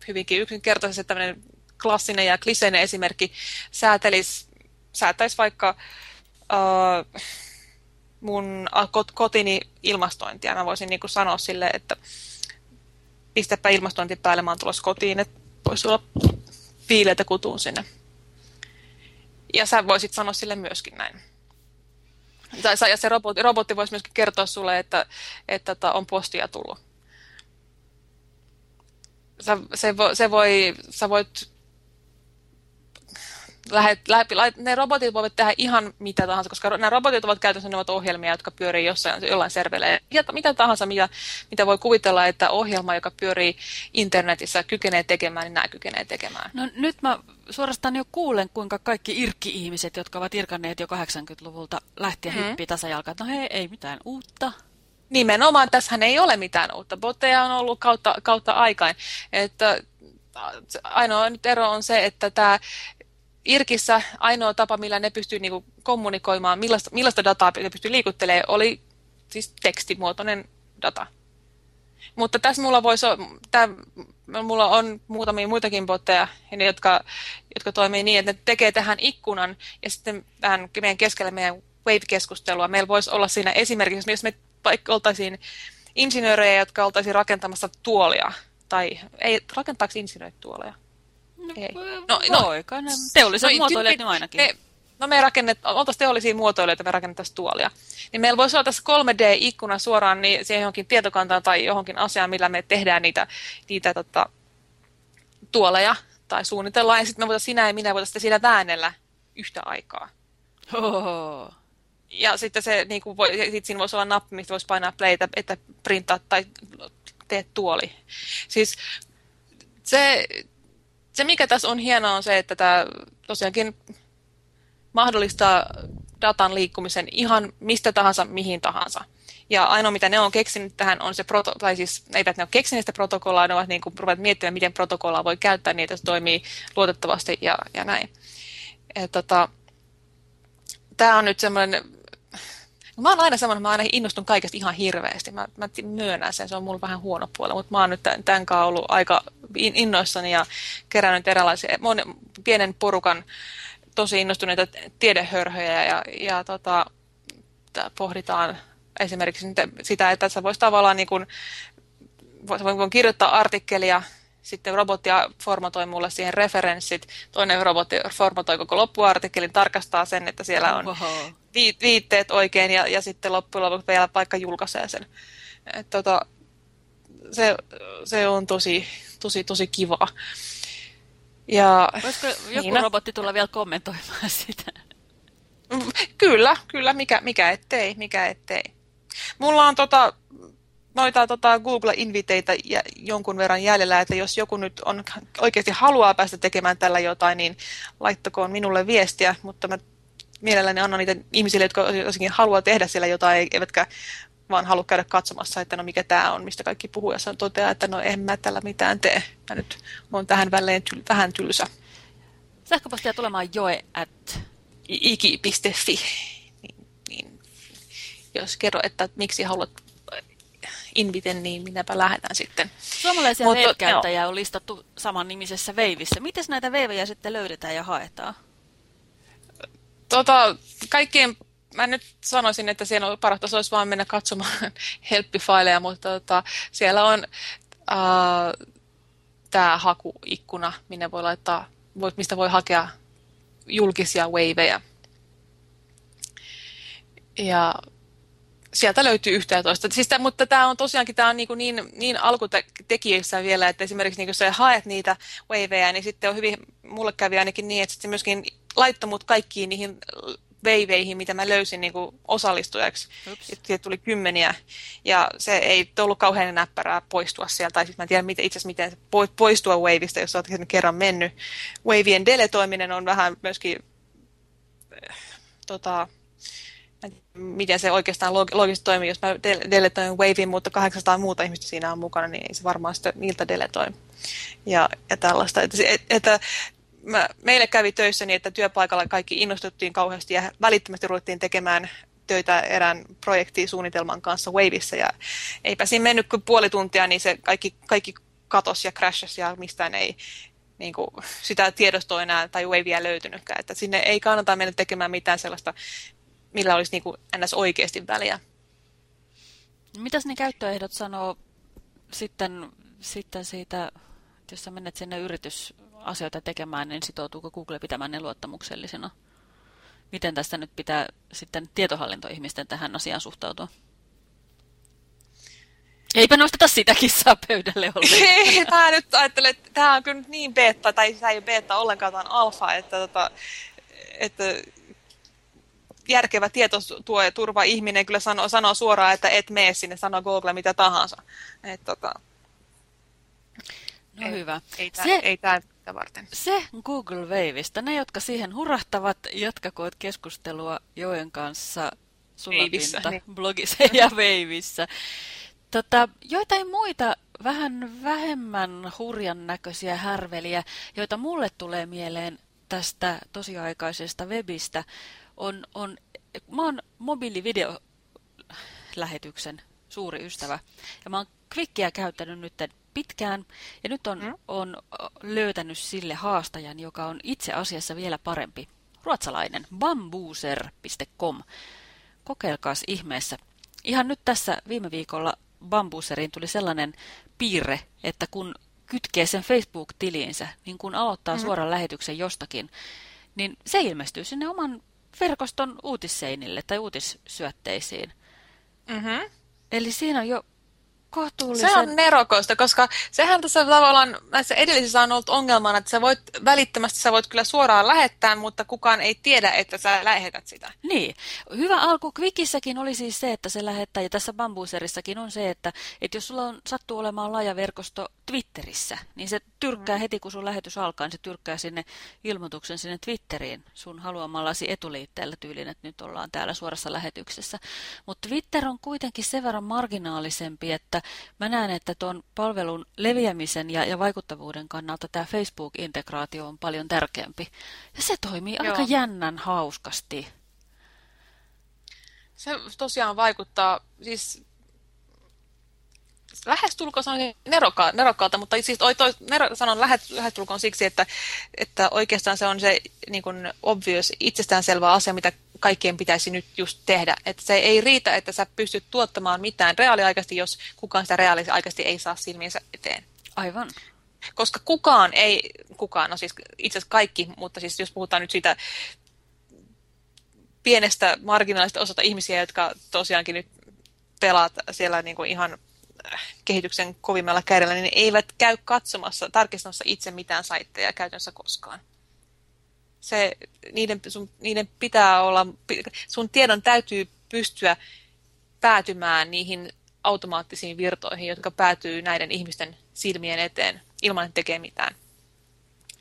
hyvinkin yksinkertaisesti tämmöinen klassinen ja kliseinen esimerkki säätelisi, säätäisi vaikka uh, mun kotini ilmastointia. Mä voisin niin sanoa sille, että pistäpä ilmastointi päälle, mä oon tulossa kotiin, että voisi olla piileitä kutuun sinne. Ja sä voisit sanoa sille myöskin näin. Tai, ja se robotti, robotti voisi myöskin kertoa sulle, että, että, että on postia tullut. Sä, se, vo, se voi, sä voit lähet, läpi, ne robotit voivat tehdä ihan mitä tahansa, koska nämä robotit ovat käytännössä ne ovat ohjelmia, jotka pyörii jossain, jollain servelle. Ja mitä tahansa, mitä, mitä voi kuvitella, että ohjelma, joka pyörii internetissä, kykenee tekemään, niin nämä kykenee tekemään. No nyt mä suorastaan jo kuulen, kuinka kaikki irkki-ihmiset, jotka ovat irkanneet jo 80-luvulta lähtien hmm. hyppii tasajalkaan, no hei, ei mitään uutta. Nimenomaan, tässähän ei ole mitään uutta. Botteja on ollut kautta, kautta aikain. Että ainoa nyt ero on se, että tämä Irkissä ainoa tapa, millä ne pystyy niinku kommunikoimaan, millaista, millaista dataa ne pystyy liikuttelemaan, oli siis tekstimuotoinen data. Mutta tässä mulla, voisi, tää, mulla on muutamia muitakin botteja, jotka, jotka toimii niin, että ne tekee tähän ikkunan ja sitten tähän meidän keskellä meidän Wave-keskustelua. Meillä voisi olla siinä esimerkiksi, jos me vaikka oltaisiin insinöörejä, jotka oltaisiin rakentamassa tuolia. Tai ei, rakentaako insinöörit tuoleja? No, ei. No, no. Teolliset no, muotoilijat niin ainakin. Me, no me rakennet, oltaisiin teollisia muotoilijoita, me rakennettaisiin tuolia. Niin meillä voisi olla tässä 3D-ikkuna suoraan niin siihen johonkin tietokantaan tai johonkin asiaan, millä me tehdään niitä, niitä tota, tuoleja tai suunnitellaan. Ja sitten me voitaisiin sinä ja minä voitaisiin siinä väännellä yhtä aikaa. Oho. Ja sitten se, niin kuin voi, sit siinä voisi olla nappi, mistä voisi painaa playtä, että printaa tai teet tuoli. Siis se, se, mikä tässä on hienoa, on se, että tämä tosiaankin mahdollistaa datan liikkumisen ihan mistä tahansa, mihin tahansa. Ja ainoa, mitä ne on keksinyt tähän, on se, proto, tai siis eivät ne ole keksineet sitä protokollaa, ne ovat niin kuin miettimään, miten protokollaa voi käyttää niin, että se toimii luotettavasti ja, ja näin. Et, tota, tämä on nyt semmoinen, mä oon aina semmoinen, mä aina innostun kaikesta ihan hirveästi. Mä, mä myönnän sen, se on mulla vähän huono puoli, mutta mä oon nyt tämän, tämän kanssa ollut aika innoissani ja kerännyt erilaisia, mon, pienen porukan tosi innostuneita tiedehörhöjä ja, ja tota, pohditaan esimerkiksi sitä, että sä voisi tavallaan niin kuin, voin kirjoittaa artikkelia, sitten robotti formatoi mulle siihen referenssit, toinen robotti formatoi koko loppuartikkelin, tarkastaa sen, että siellä on viitteet oikein ja, ja sitten loppujen lopuksi vielä vaikka julkaisee sen. Et, tota, se, se on tosi, tosi, tosi kiva. Ja, Voisiko joku niin, robotti tulla vielä kommentoimaan sitä? Kyllä, kyllä, mikä, mikä ettei, mikä ettei. Mulla on tota, noita tota, Google-inviteitä ja jonkun verran jäljellä, että jos joku nyt on, oikeasti haluaa päästä tekemään tällä jotain, niin laittakoon minulle viestiä, mutta mä mielelläni annan niitä ihmisille, jotka jossakin haluaa tehdä siellä jotain, eivätkä vaan halua käydä katsomassa, että no mikä tämä on, mistä kaikki puhuu, ja toteaa, että no en mä tällä mitään tee. Mä nyt olen tähän välein tyl vähän tylsä. Sähköpostia tulemaan joe at iki.fi. Niin, niin, jos kerro, että miksi haluat inviten, niin minäpä lähetän sitten. Suomalaisia web-käyttäjiä on listattu saman nimisessä veivissä. Miten näitä veivejä sitten löydetään ja haetaan? Tota, kaikkien, mä nyt sanoisin, että siellä on parasta, olisi vaan mennä katsomaan helppifaileja, mutta tota, siellä on äh, tämä hakuikkuna, minne voi laittaa, mistä voi hakea julkisia waveja. Ja sieltä löytyy yhtä ja toista. Siis tämän, mutta tämä on tosiaankin tämä on niin, niin, niin alkutekijöissä vielä, että esimerkiksi niin kun sä haet niitä waveja, niin sitten on hyvin, mulle kävi ainakin niin, että sitten myöskin laittoi mut kaikkiin niihin veiveihin, mitä mä löysin niin kuin osallistujaksi. Siitä tuli kymmeniä, ja se ei ollut kauhean näppärää poistua sieltä, tai siis mä en tiedä miten, itse asiassa miten poistua waveista, jos olet kerran mennyt. Wavien deletoiminen on vähän myöskin äh, tota, miten se oikeastaan logisesti toimii, jos mä deletoin Wavin, mutta 800 muuta ihmistä siinä on mukana, niin ei se varmaan sitä niiltä deletoi. Ja, ja tällaista. Että, että mä, meille kävi töissä niin, että työpaikalla kaikki innostuttiin kauheasti ja välittömästi ruvettiin tekemään töitä erään projektisuunnitelman kanssa Waveissa ja eipä siinä mennyt kuin puoli tuntia, niin se kaikki, kaikki katosi ja crashasi ja mistään ei niin kuin, sitä tiedostoa enää tai Wavea löytynytkään. Että sinne ei kannata mennä tekemään mitään sellaista millä olisi niin kuin ns. oikeasti väliä. Mitäs ne käyttöehdot sanoo sitten, sitten siitä, jos sä menet sinne yritysasioita tekemään, niin sitoutuuko Google pitämään ne luottamuksellisena? Miten tästä nyt pitää sitten tietohallintoihmisten tähän asiaan suhtautua? Eipä nosteta sitä kissaa pöydälle ollenkaan. tämä nyt ajattelee, että tämä on kyllä niin beta, tai tämä ei ole beta ollenkaan, tämä on alfa, että, tota, että järkevä tietotuo ja turva ihminen kyllä sanoo, sanoo suoraan, että et mene sinne, sanoo Google mitä tahansa. Et, tota, no ei, hyvä. Ei tämä, se, ei varten. Se Google Waveista, ne jotka siihen hurahtavat, jatkakoot keskustelua Joen kanssa Sulapinta niin. blogissa ja Waveissa. Tota, joitain muita vähän vähemmän hurjan näköisiä härveliä, joita mulle tulee mieleen tästä tosiaikaisesta webistä, on, on mä oon mobiilivideolähetyksen suuri ystävä. Ja mä oon Quickia käyttänyt nyt pitkään. Ja nyt on, mm. on löytänyt sille haastajan, joka on itse asiassa vielä parempi. Ruotsalainen bambuser.com. Kokeilkaas ihmeessä. Ihan nyt tässä viime viikolla Bambuseriin tuli sellainen piirre, että kun kytkee sen Facebook-tiliinsä, niin kun aloittaa mm. suoran lähetyksen jostakin, niin se ilmestyy sinne oman verkoston uutisseinille tai uutissyötteisiin. Mm-hmm. Eli siinä on jo kohtuullisen... Se on nerokoista, koska sehän tässä tavallaan näissä edellisissä on ollut ongelmana, että sä voit välittömästi sä voit kyllä suoraan lähettää, mutta kukaan ei tiedä, että sä lähetät sitä. Niin. Hyvä alku Quikissäkin oli siis se, että se lähettää, ja tässä Bambuserissakin on se, että, että jos sulla on, sattuu olemaan laaja verkosto Twitterissä, niin se tyrkkää mm. heti, kun sun lähetys alkaa, niin se tyrkkää sinne ilmoituksen sinne Twitteriin sun haluamallasi etuliitteellä tyylin, että nyt ollaan täällä suorassa lähetyksessä. Mutta Twitter on kuitenkin sen verran marginaalisempi, että mä näen, että tuon palvelun leviämisen ja, ja vaikuttavuuden kannalta tämä Facebook-integraatio on paljon tärkeämpi. Ja se toimii Joo. aika jännän hauskasti. Se tosiaan vaikuttaa, siis lähestulkoon sanon neroka, nerokkaalta, mutta siis toi, toi, nero, sanon lähestulkoon siksi, että, että oikeastaan se on se niin kuin obvious, itsestäänselvä asia, mitä kaikkien pitäisi nyt just tehdä. Että se ei riitä, että sä pystyt tuottamaan mitään reaaliaikaisesti, jos kukaan sitä reaaliaikaisesti ei saa silmiensä eteen. Aivan. Koska kukaan ei, kukaan, no siis itse asiassa kaikki, mutta siis jos puhutaan nyt siitä pienestä marginaalista osata ihmisiä, jotka tosiaankin nyt pelaat siellä niin kuin ihan kehityksen kovimmalla kädellä, niin ne eivät käy katsomassa, tarkistamassa itse mitään saitteja käytännössä koskaan. Se, niiden, sun, niiden pitää olla, sun tiedon täytyy pystyä päätymään niihin automaattisiin virtoihin, jotka päätyy näiden ihmisten silmien eteen ilman, että tekee mitään.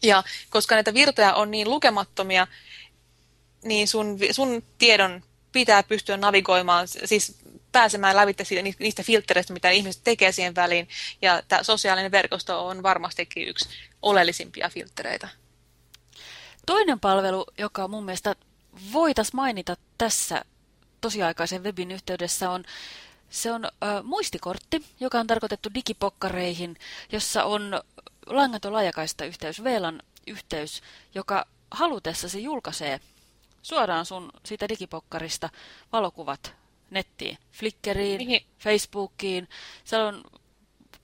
Ja koska näitä virtoja on niin lukemattomia, niin sun, sun tiedon pitää pystyä navigoimaan, siis pääsemään lävitse siitä, niistä filtreistä, mitä ihmiset tekee siihen väliin. Ja tämä sosiaalinen verkosto on varmastikin yksi oleellisimpia filtreitä. Toinen palvelu, joka mun mielestä voitaisiin mainita tässä tosiaikaisen webin yhteydessä on se on ö, muistikortti, joka on tarkoitettu digipokkareihin, jossa on langaton laajakaista yhteys, VLAN yhteys, joka halutessasi julkaisee suoraan sun siitä digipokkarista valokuvat nettiin, Flickeriin, mihin? Facebookiin. Siellä on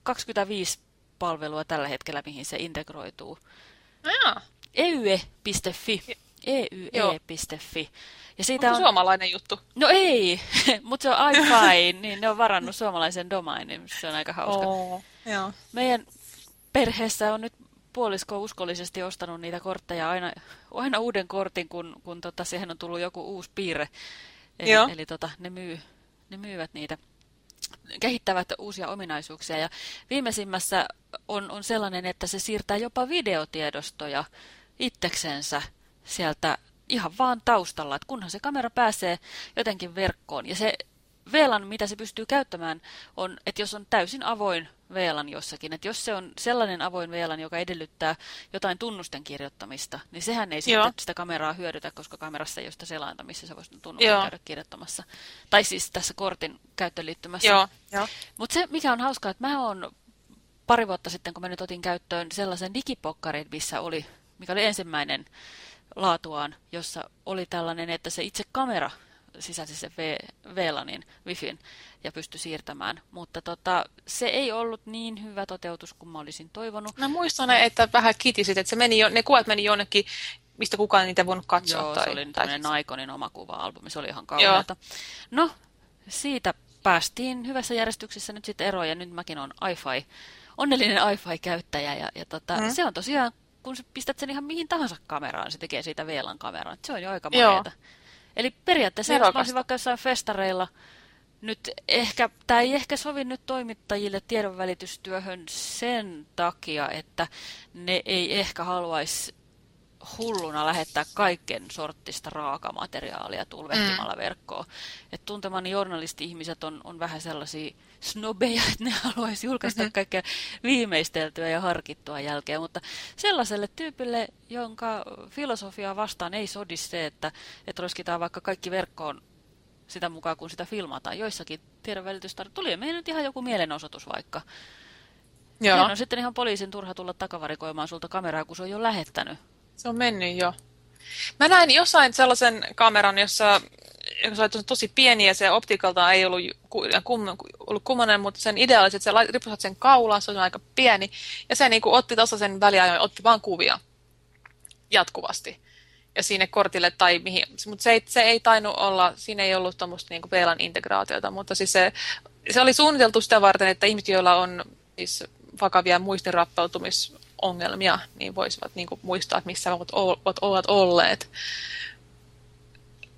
25 palvelua tällä hetkellä, mihin se integroituu. No EYE.fi. EYE.fi. Ja siitä Onko on suomalainen juttu? No ei, mutta se on iFi, niin ne on varannut suomalaisen domainin, se on aika hauska. Oh, joo. Meidän perheessä on nyt puolisko uskollisesti ostanut niitä kortteja aina, aina uuden kortin, kun, kun tota, siihen on tullut joku uusi piirre. Eli, Joo. eli tota, ne, myy, ne myyvät niitä, kehittävät uusia ominaisuuksia. Ja viimeisimmässä on, on sellainen, että se siirtää jopa videotiedostoja itseksensä sieltä ihan vaan taustalla, että kunhan se kamera pääsee jotenkin verkkoon. Ja se VLAN, mitä se pystyy käyttämään, on, että jos on täysin avoin VLAN jossakin, että jos se on sellainen avoin VLAN, joka edellyttää jotain tunnusten kirjoittamista, niin sehän ei Joo. sitten sitä kameraa hyödytä, koska kamerassa ei ole sitä selainta, missä sä voisit tunnuksen käydä kirjoittamassa. Tai siis tässä kortin käyttöliittymässä. Joo. Mutta se, mikä on hauskaa, että mä oon pari vuotta sitten, kun mä nyt otin käyttöön sellaisen digipokkarin, missä oli, mikä oli ensimmäinen laatuaan, jossa oli tällainen, että se itse kamera sisälsi se VLANin, Wifin ja pystyi siirtämään. Mutta tota, se ei ollut niin hyvä toteutus kuin mä olisin toivonut. Mä muistan, että vähän kitisit, että se meni jo, ne kuvat meni jonnekin, mistä kukaan niitä voinut katsoa. Joo, tai, se oli tai... Naikonin oma kuva-albumi, se oli ihan kauheata. No, siitä päästiin hyvässä järjestyksessä nyt sitten eroon, ja nyt mäkin on iFi, onnellinen iFi-käyttäjä, ja, ja tota, hmm. se on tosiaan, kun sä pistät sen ihan mihin tahansa kameraan, se tekee siitä VLAN-kameraan. Se on jo aika makeata. Eli periaatteessa, Nerokasta. jos mä olisin vaikka jossain festareilla, nyt ehkä, tämä ei ehkä sovi nyt toimittajille tiedonvälitystyöhön sen takia, että ne ei ehkä haluaisi hulluna lähettää kaiken sorttista raakamateriaalia tulvehtimalla mm. verkkoon. Et tuntemani journalisti-ihmiset on, on vähän sellaisia snobeja, että ne haluaisi julkaista mm-hmm. kaikkea viimeisteltyä ja harkittua jälkeen, mutta sellaiselle tyypille, jonka filosofia vastaan ei sodi se, että, että roskitaan vaikka kaikki verkkoon sitä mukaan, kun sitä filmataan. Joissakin tiedonvälitystä tuli meidän nyt ihan joku mielenosoitus vaikka. Joo. Ja on sitten ihan poliisin turha tulla takavarikoimaan sulta kameraa, kun se on jo lähettänyt. Se on mennyt jo. Mä näin jossain sellaisen kameran, jossa se oli tosi pieni ja se optiikalta ei ollut, kum, ollut kummonen, mutta sen idea oli, että sä ripusat sen kaulaan, se oli aika pieni, ja se niin kuin, otti tasaisen väliajoin, otti vaan kuvia jatkuvasti ja sinne kortille tai mihin, mutta se ei, se ei tainnut olla, siinä ei ollut tuommoista niin VLAN integraatiota, mutta siis se, se oli suunniteltu sitä varten, että ihmiset, joilla on siis vakavia muistinrappeutumisongelmia, niin voisivat niin kuin, muistaa, että missä ovat, ovat olleet.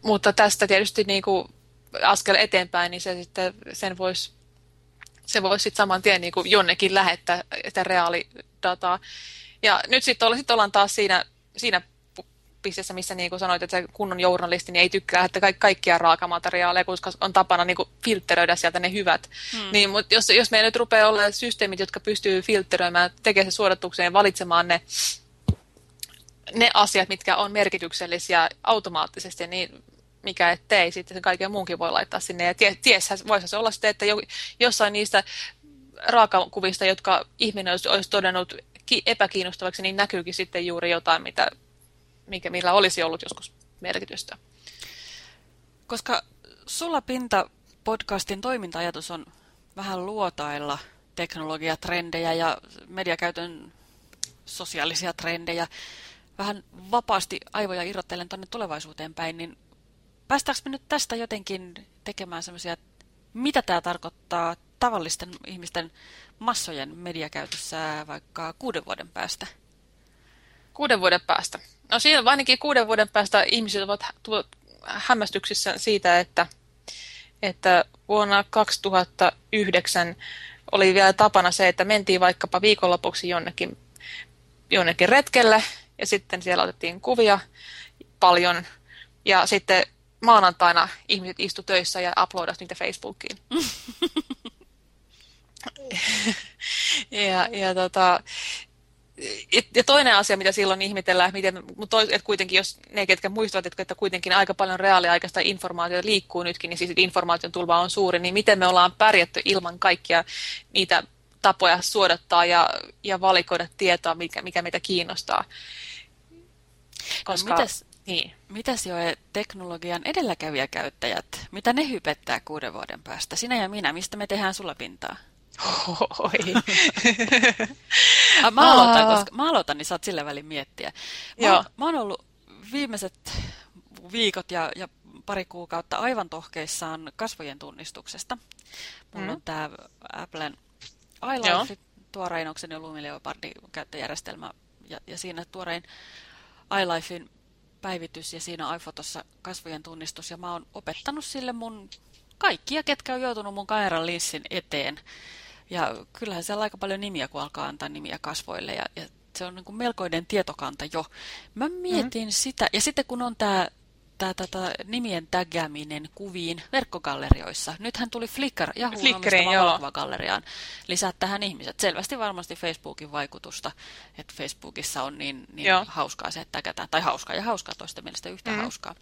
Mutta tästä tietysti niin kuin, askel eteenpäin, niin se sitten, sen voisi se voisi sitten saman tien niin kuin jonnekin lähettää sitä reaalidataa. Ja nyt sitten olla, sit ollaan taas siinä, siinä pisteessä, missä niin kuin sanoit, että se kunnon journalisti niin ei tykkää, että kaikki, kaikkia raakamateriaaleja, koska on tapana niin kuin filtteröidä sieltä ne hyvät. Hmm. Niin, mutta jos, jos meillä nyt rupeaa olla systeemit, jotka pystyy filtteröimään, tekemään se suodatukseen ja valitsemaan ne, ne asiat, mitkä on merkityksellisiä automaattisesti, niin mikä ettei, sitten kaiken muunkin voi laittaa sinne. Ja tie, voisi se olla sitten, että jo, jossain niistä raakakuvista, jotka ihminen olisi, olisi todennut epäkiinnostavaksi, niin näkyykin sitten juuri jotain, mitä mikä, millä olisi ollut joskus merkitystä. Koska sulla pinta podcastin toiminta-ajatus on vähän luotailla teknologiatrendejä ja mediakäytön sosiaalisia trendejä, vähän vapaasti aivoja irrottelen tuonne tulevaisuuteen päin, niin päästäänkö me nyt tästä jotenkin tekemään semmoisia, mitä tämä tarkoittaa tavallisten ihmisten massojen mediakäytössä vaikka kuuden vuoden päästä? Kuuden vuoden päästä. No siinä ainakin kuuden vuoden päästä ihmiset ovat hämmästyksissä siitä, että, että vuonna 2009 oli vielä tapana se, että mentiin vaikkapa viikonlopuksi jonnekin, jonnekin retkelle ja sitten siellä otettiin kuvia paljon ja sitten maanantaina ihmiset istu töissä ja uploadasivat niitä Facebookiin. ja, ja tota, ja toinen asia, mitä silloin ihmetellään, miten, mutta että kuitenkin jos ne, ketkä muistavat, että, että kuitenkin aika paljon reaaliaikaista informaatiota liikkuu nytkin, niin siis informaation tulva on suuri, niin miten me ollaan pärjätty ilman kaikkia niitä tapoja suodattaa ja, ja valikoida tietoa, mikä, mikä meitä kiinnostaa. Koska, no mitäs, niin. mitäs jo teknologian edelläkävijäkäyttäjät, mitä ne hypettää kuuden vuoden päästä? Sinä ja minä, mistä me tehdään sulla pintaa? Oi. mä, aloitan, koska, mä aloitan, niin saat sillä välin miettiä. Mä, Joo. mä oon ollut viimeiset viikot ja, ja pari kuukautta aivan tohkeissaan kasvojen tunnistuksesta. Mulla mm. on tämä Applen iLife, tuorein, onko se nyt Lumileopardin käyttöjärjestelmä, ja, ja siinä tuorein iLifein päivitys ja siinä iPhotossa kasvojen tunnistus, ja mä oon opettanut sille mun kaikkia, ketkä on joutunut mun kameran linssin eteen ja kyllähän siellä aika paljon nimiä, kun alkaa antaa nimiä kasvoille ja, ja se on niin kuin melkoinen tietokanta jo. Mä mietin mm. sitä, ja sitten kun on tämä tää, tää, nimien tägääminen kuviin verkkogallerioissa. Nythän tuli Flickr, ja omistama galleriaan. Lisää tähän ihmiset. Selvästi varmasti Facebookin vaikutusta, että Facebookissa on niin, niin hauskaa se, että tägätään. Tai hauskaa ja hauskaa toista mielestä yhtä mm. hauskaa.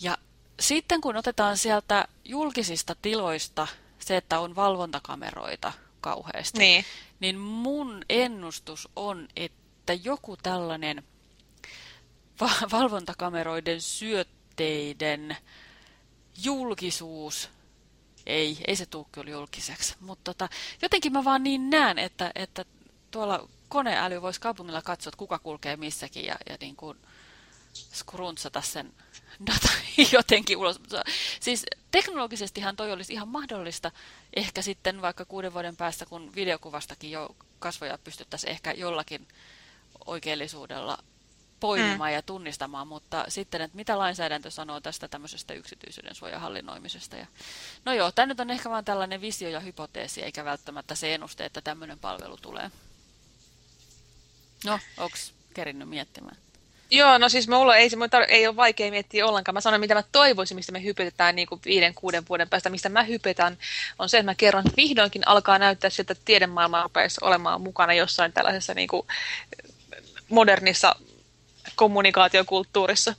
Ja sitten kun otetaan sieltä julkisista tiloista se, että on valvontakameroita kauheasti, niin, niin mun ennustus on, että joku tällainen va- valvontakameroiden syötteiden julkisuus, ei, ei se tule kyllä julkiseksi, mutta tota, jotenkin mä vaan niin näen, että, että tuolla koneäly voisi kaupungilla katsoa, että kuka kulkee missäkin ja, ja niin kuin skruntsata sen data jotenkin ulos. Siis teknologisestihan toi olisi ihan mahdollista ehkä sitten vaikka kuuden vuoden päästä, kun videokuvastakin jo kasvoja pystyttäisiin ehkä jollakin oikeellisuudella poimimaan mm. ja tunnistamaan, mutta sitten, että mitä lainsäädäntö sanoo tästä tämmöisestä yksityisyyden suojahallinnoimisesta. Ja, no joo, tämä nyt on ehkä vain tällainen visio ja hypoteesi, eikä välttämättä se ennuste, että tämmöinen palvelu tulee. No, onko kerinnyt miettimään? Joo, no siis mulla ei, se, ei ole vaikea miettiä ollenkaan. Mä sanon, mitä mä toivoisin, mistä me hypetetään niin kuin viiden, kuuden vuoden päästä. Mistä mä hypetän, on se, että mä kerron, että vihdoinkin alkaa näyttää siltä, että tiedemaailma rupeaisi olemaan mukana jossain tällaisessa niin kuin modernissa kommunikaatiokulttuurissa.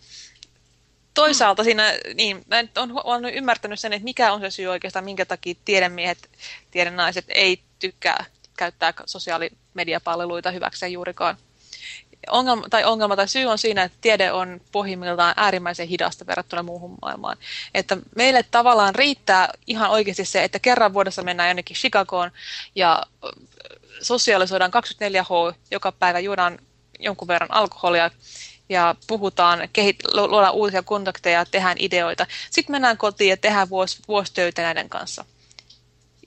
Toisaalta siinä, niin, mä on, on ymmärtänyt sen, että mikä on se syy oikeastaan, minkä takia tiedemiehet, tiedennaiset ei tykkää käyttää sosiaalimediapalveluita hyväkseen juurikaan ongelma, tai ongelma tai syy on siinä, että tiede on pohjimmiltaan äärimmäisen hidasta verrattuna muuhun maailmaan. Että meille tavallaan riittää ihan oikeasti se, että kerran vuodessa mennään jonnekin Chicagoon ja sosiaalisoidaan 24H, joka päivä juodaan jonkun verran alkoholia ja puhutaan, kehit, luodaan uusia kontakteja, tehdään ideoita. Sitten mennään kotiin ja tehdään vuosi, vuosi töitä näiden kanssa.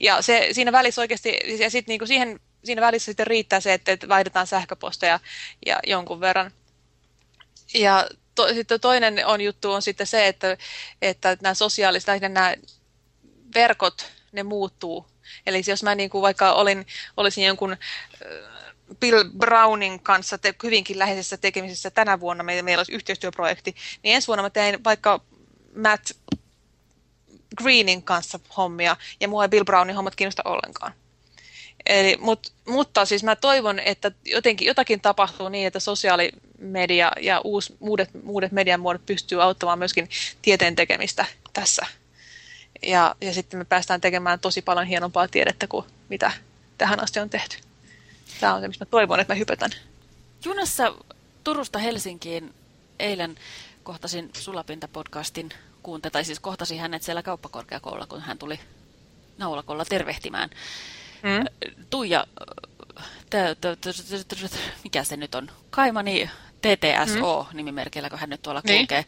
Ja se, siinä välissä oikeasti, ja sitten niinku siihen, siinä välissä sitten riittää se, että, että vaihdetaan sähköposteja ja jonkun verran. Ja to, sitten toinen on juttu on sitten se, että, että nämä sosiaaliset, nämä verkot, ne muuttuu. Eli jos mä niin kuin vaikka olin, olisin jonkun Bill Brownin kanssa te, hyvinkin läheisessä tekemisessä tänä vuonna, meillä, meillä olisi yhteistyöprojekti, niin ensi vuonna mä tein vaikka Matt Greenin kanssa hommia, ja mua ei Bill Brownin hommat kiinnosta ollenkaan. Eli, mut, mutta siis mä toivon, että jotenkin jotakin tapahtuu niin, että sosiaalimedia ja uus, uudet, uudet median muodot pystyy auttamaan myöskin tieteen tekemistä tässä. Ja, ja sitten me päästään tekemään tosi paljon hienompaa tiedettä kuin mitä tähän asti on tehty. Tämä on se, mistä mä toivon, että mä hypätän. Junassa Turusta Helsinkiin eilen kohtasin Sulapinta-podcastin kuunte, tai siis kohtasin hänet siellä kauppakorkeakoululla, kun hän tuli naulakolla tervehtimään. Mm. Tuija, mikä se nyt on? Kaimani TTSO mm. kun hän nyt tuolla niin. kulkee.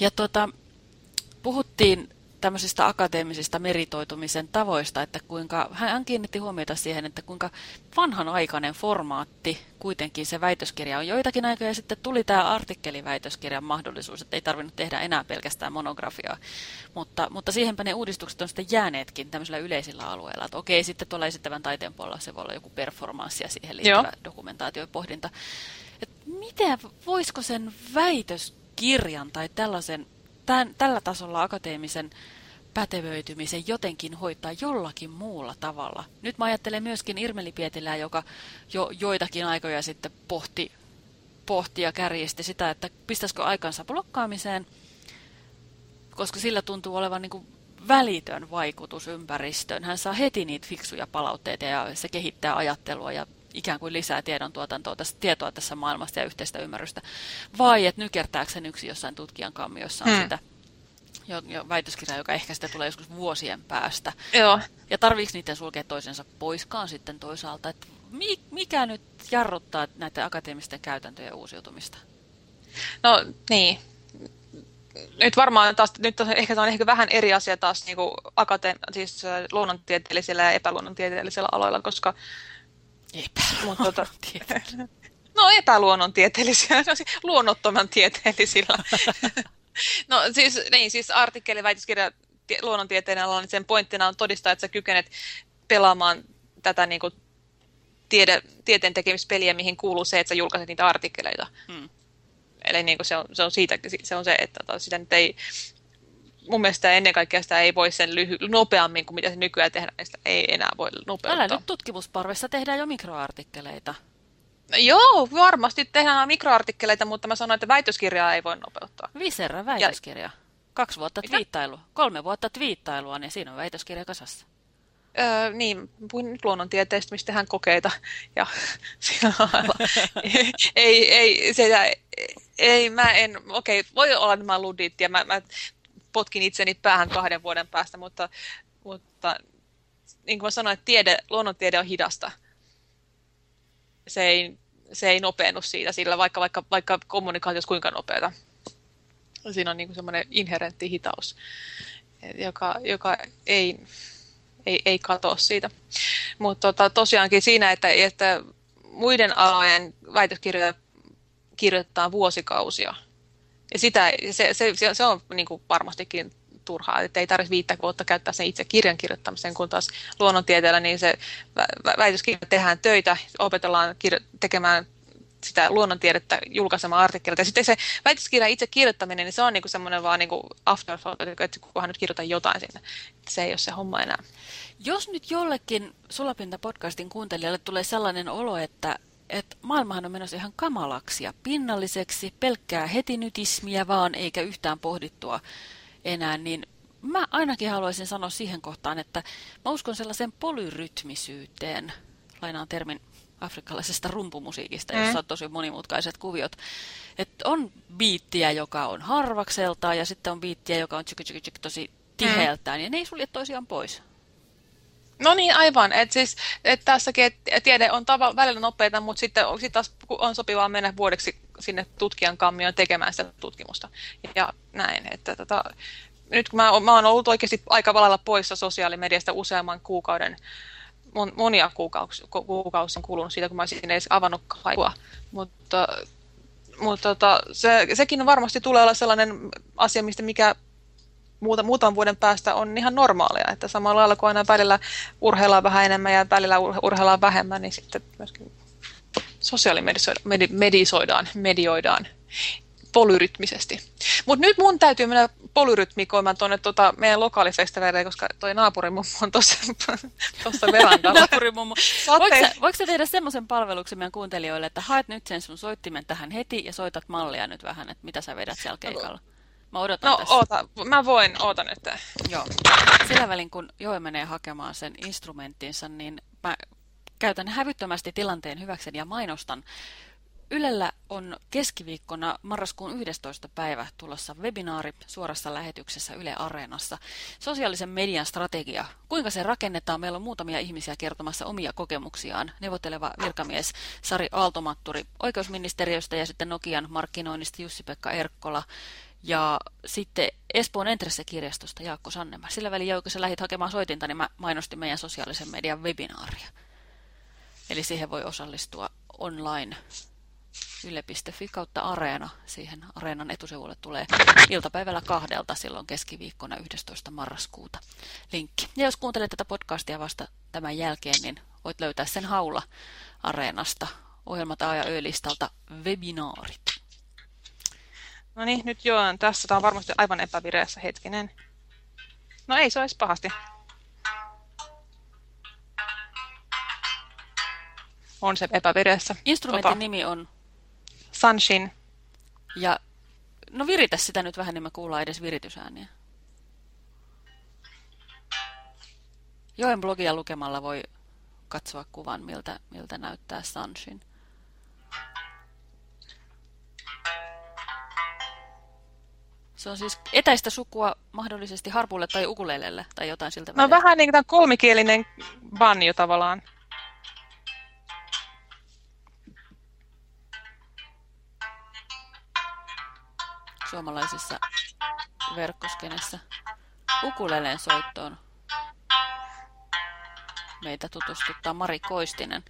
Ja tuota, puhuttiin tämmöisistä akateemisista meritoitumisen tavoista, että kuinka, hän kiinnitti huomiota siihen, että kuinka vanhanaikainen formaatti kuitenkin se väitöskirja on. Joitakin aikoja sitten tuli tämä artikkeliväitöskirjan mahdollisuus, että ei tarvinnut tehdä enää pelkästään monografiaa, mutta, mutta siihenpä ne uudistukset on sitten jääneetkin tämmöisillä yleisillä alueilla, että okei, sitten tuolla esittävän taiteen puolella se voi olla joku performanssi ja siihen liittyvä dokumentaatiopohdinta. Että miten, voisiko sen väitöskirjan tai tällaisen tämän, tällä tasolla akateemisen pätevöitymisen jotenkin hoitaa jollakin muulla tavalla. Nyt mä ajattelen myöskin Irmeli Pietilää, joka jo joitakin aikoja sitten pohti, pohti ja kärjisti sitä, että pistäisikö aikansa blokkaamiseen, koska sillä tuntuu olevan niin kuin välitön vaikutus ympäristöön. Hän saa heti niitä fiksuja palautteita ja se kehittää ajattelua ja ikään kuin lisää tiedon tuotantoa, tässä, tietoa tässä maailmasta ja yhteistä ymmärrystä. Vai että nykertääkö sen yksi jossain tutkijan kammiossa on hmm. sitä jo, jo väitöskirjaa, joka ehkä sitten tulee joskus vuosien päästä. Joo. Ja tarviiko niiden sulkea toisensa poiskaan sitten toisaalta? Että mikä nyt jarruttaa näiden akateemisten käytäntöjen uusiutumista? No niin, nyt varmaan taas, nyt on, ehkä on ehkä vähän eri asia taas niin kuin akate, siis luonnontieteellisillä ja epäluonnontieteellisillä aloilla, koska Epäluonnontieteellisillä. no epäluonnontieteellisillä, luonnottoman tieteellisillä. no siis, niin, siis artikkeli, väitöskirja luonnontieteen alalla, niin sen pointtina on todistaa, että sä kykenet pelaamaan tätä niin kuin, tiede, tieteen tekemispeliä, mihin kuuluu se, että sä julkaiset niitä artikkeleita. Hmm. Eli niin kuin se, on, se, on siitä, se on se, että tota, sitä nyt ei, mun mielestä ennen kaikkea sitä ei voi sen lyhy, nopeammin kuin mitä se nykyään tehdään, niin sitä ei enää voi nopeuttaa. Älä nyt tutkimusparvessa tehdään jo mikroartikkeleita. Joo, varmasti tehdään mikroartikkeleita, mutta mä sanoin, että väitöskirjaa ei voi nopeuttaa. Visera väitöskirja. Ja... Kaksi vuotta Mitä? twiittailua. Kolme vuotta twiittailua, niin siinä on väitöskirja kasassa. Öö, niin, puhuin nyt luonnontieteestä, mistä tehdään kokeita. Ja ei, ei, se, ei, mä en, okei, voi olla, että mä ludit ja mä, mä potkin itseni päähän kahden vuoden päästä, mutta, mutta niin kuin sanoin, että tiede, luonnontiede on hidasta. Se ei, se ei nopeenu siitä, sillä vaikka, vaikka, vaikka kommunikaatio olisi kuinka nopeata. Siinä on niin semmoinen inherentti hitaus, joka, joka ei, ei, ei katoa siitä. Mutta tota, tosiaankin siinä, että, että muiden alojen väitöskirjoja kirjoitetaan vuosikausia. Ja sitä, se, se, se on niin kuin varmastikin turhaa, että ei tarvitse viittä vuotta käyttää sen itse kirjan kirjoittamiseen, kun taas luonnontieteellä niin se väitöskirja tehdään töitä, opetellaan tekemään sitä luonnontiedettä julkaisemaan artikkeleita. Ja sitten se väitöskirjan itse kirjoittaminen, niin se on niinku semmoinen vaan niinku afterthought, että kunhan nyt kirjoitan jotain sinne. Se ei ole se homma enää. Jos nyt jollekin Sulapinta-podcastin kuuntelijalle tulee sellainen olo, että että maailmahan on menossa ihan kamalaksi ja pinnalliseksi, pelkkää hetinytismiä vaan, eikä yhtään pohdittua enää, niin mä ainakin haluaisin sanoa siihen kohtaan, että mä uskon sellaisen polyrytmisyyteen, lainaan termin afrikkalaisesta rumpumusiikista, jossa mm. on tosi monimutkaiset kuviot. Et on biittiä, joka on harvakselta ja sitten on biittiä, joka on tsyk, tsyk, tsyk, tosi tiheältään, mm. ja ne ei sulje toisiaan pois. No niin, aivan. Et siis, et tässäkin et tiede on tava, välillä nopeita, mutta sitten sit taas on sopivaa mennä vuodeksi sinne tutkijan kammioon tekemään sitä tutkimusta. Ja näin. Että, tota, nyt kun mä, mä oon ollut oikeasti aika valalla poissa sosiaalimediasta useamman kuukauden, mon, monia kuukausia, kuukausia kulunut siitä, kun mä olisin edes avannut kaikua. Mutta, mutta tota, se, sekin varmasti tulee olla sellainen asia, mistä mikä muuta, muutaman vuoden päästä on ihan normaalia, että samalla lailla kuin aina välillä urheillaan vähän enemmän ja välillä urheillaan vähemmän, niin sitten myöskin sosiaalimedisoidaan, medioidaan polyrytmisesti. Mutta nyt mun täytyy mennä polyrytmikoimaan tuonne tota meidän lokaalifestareille, koska toi naapurimummo on tuossa verandalla. naapurimummo. Voiko, sä, voiko sä tehdä semmoisen palveluksen meidän kuuntelijoille, että haet nyt sen sun soittimen tähän heti ja soitat mallia nyt vähän, että mitä sä vedät siellä keikalla? Mä odotan no, tässä. Oota, mä voin, oota nyt. Joo. Sillä välin, kun Joe menee hakemaan sen instrumenttinsa, niin mä käytän hävyttömästi tilanteen hyväkseni ja mainostan. Ylellä on keskiviikkona marraskuun 11. päivä tulossa webinaari suorassa lähetyksessä Yle Areenassa. Sosiaalisen median strategia. Kuinka se rakennetaan? Meillä on muutamia ihmisiä kertomassa omia kokemuksiaan. Neuvotteleva virkamies Sari Aaltomatturi oikeusministeriöstä ja sitten Nokian markkinoinnista Jussi-Pekka Erkkola ja sitten Espoon Entresse-kirjastosta Jaakko Sannema. Sillä välin, kun sä lähdit hakemaan soitinta, niin mä mainostin meidän sosiaalisen median webinaaria. Eli siihen voi osallistua online yle.fi kautta Areena. Siihen Areenan etusivulle tulee iltapäivällä kahdelta silloin keskiviikkona 11. marraskuuta linkki. Ja jos kuuntelet tätä podcastia vasta tämän jälkeen, niin voit löytää sen haula Areenasta ohjelmat ja Ö-listalta webinaarit. No niin, nyt joo, tässä. Tämä on varmasti aivan epävireessä hetkinen. No ei se olisi pahasti. On se epävireessä. Instrumentin tota, nimi on? Sunshine. Ja no viritä sitä nyt vähän, niin me kuullaan edes viritysääniä. Joen blogia lukemalla voi katsoa kuvan, miltä, miltä näyttää Sunshine. Se on siis etäistä sukua mahdollisesti harpulle tai ukulelelle tai jotain siltä No välillä. vähän niin kuin kolmikielinen banjo tavallaan. Suomalaisessa verkkoskenessä ukuleleen soittoon meitä tutustuttaa Mari Koistinen.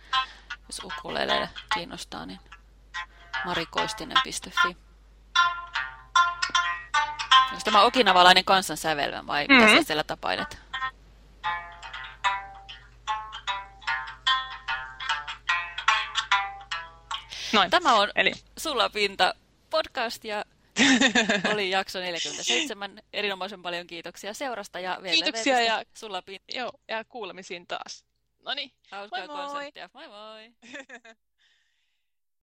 Jos ukulele kiinnostaa, niin marikoistinen.fi. Onko tämä okinavalainen kansansävelmä vai mm -hmm. mitä sä siellä tapailet? Noin. Tämä on Eli... Sulla Pinta podcast ja oli jakso 47. Erinomaisen paljon kiitoksia seurasta ja Kiitoksia ja, sulla Pinta. Joo, ja kuulemisiin taas. No niin, moi moi! Konserttia. Moi moi!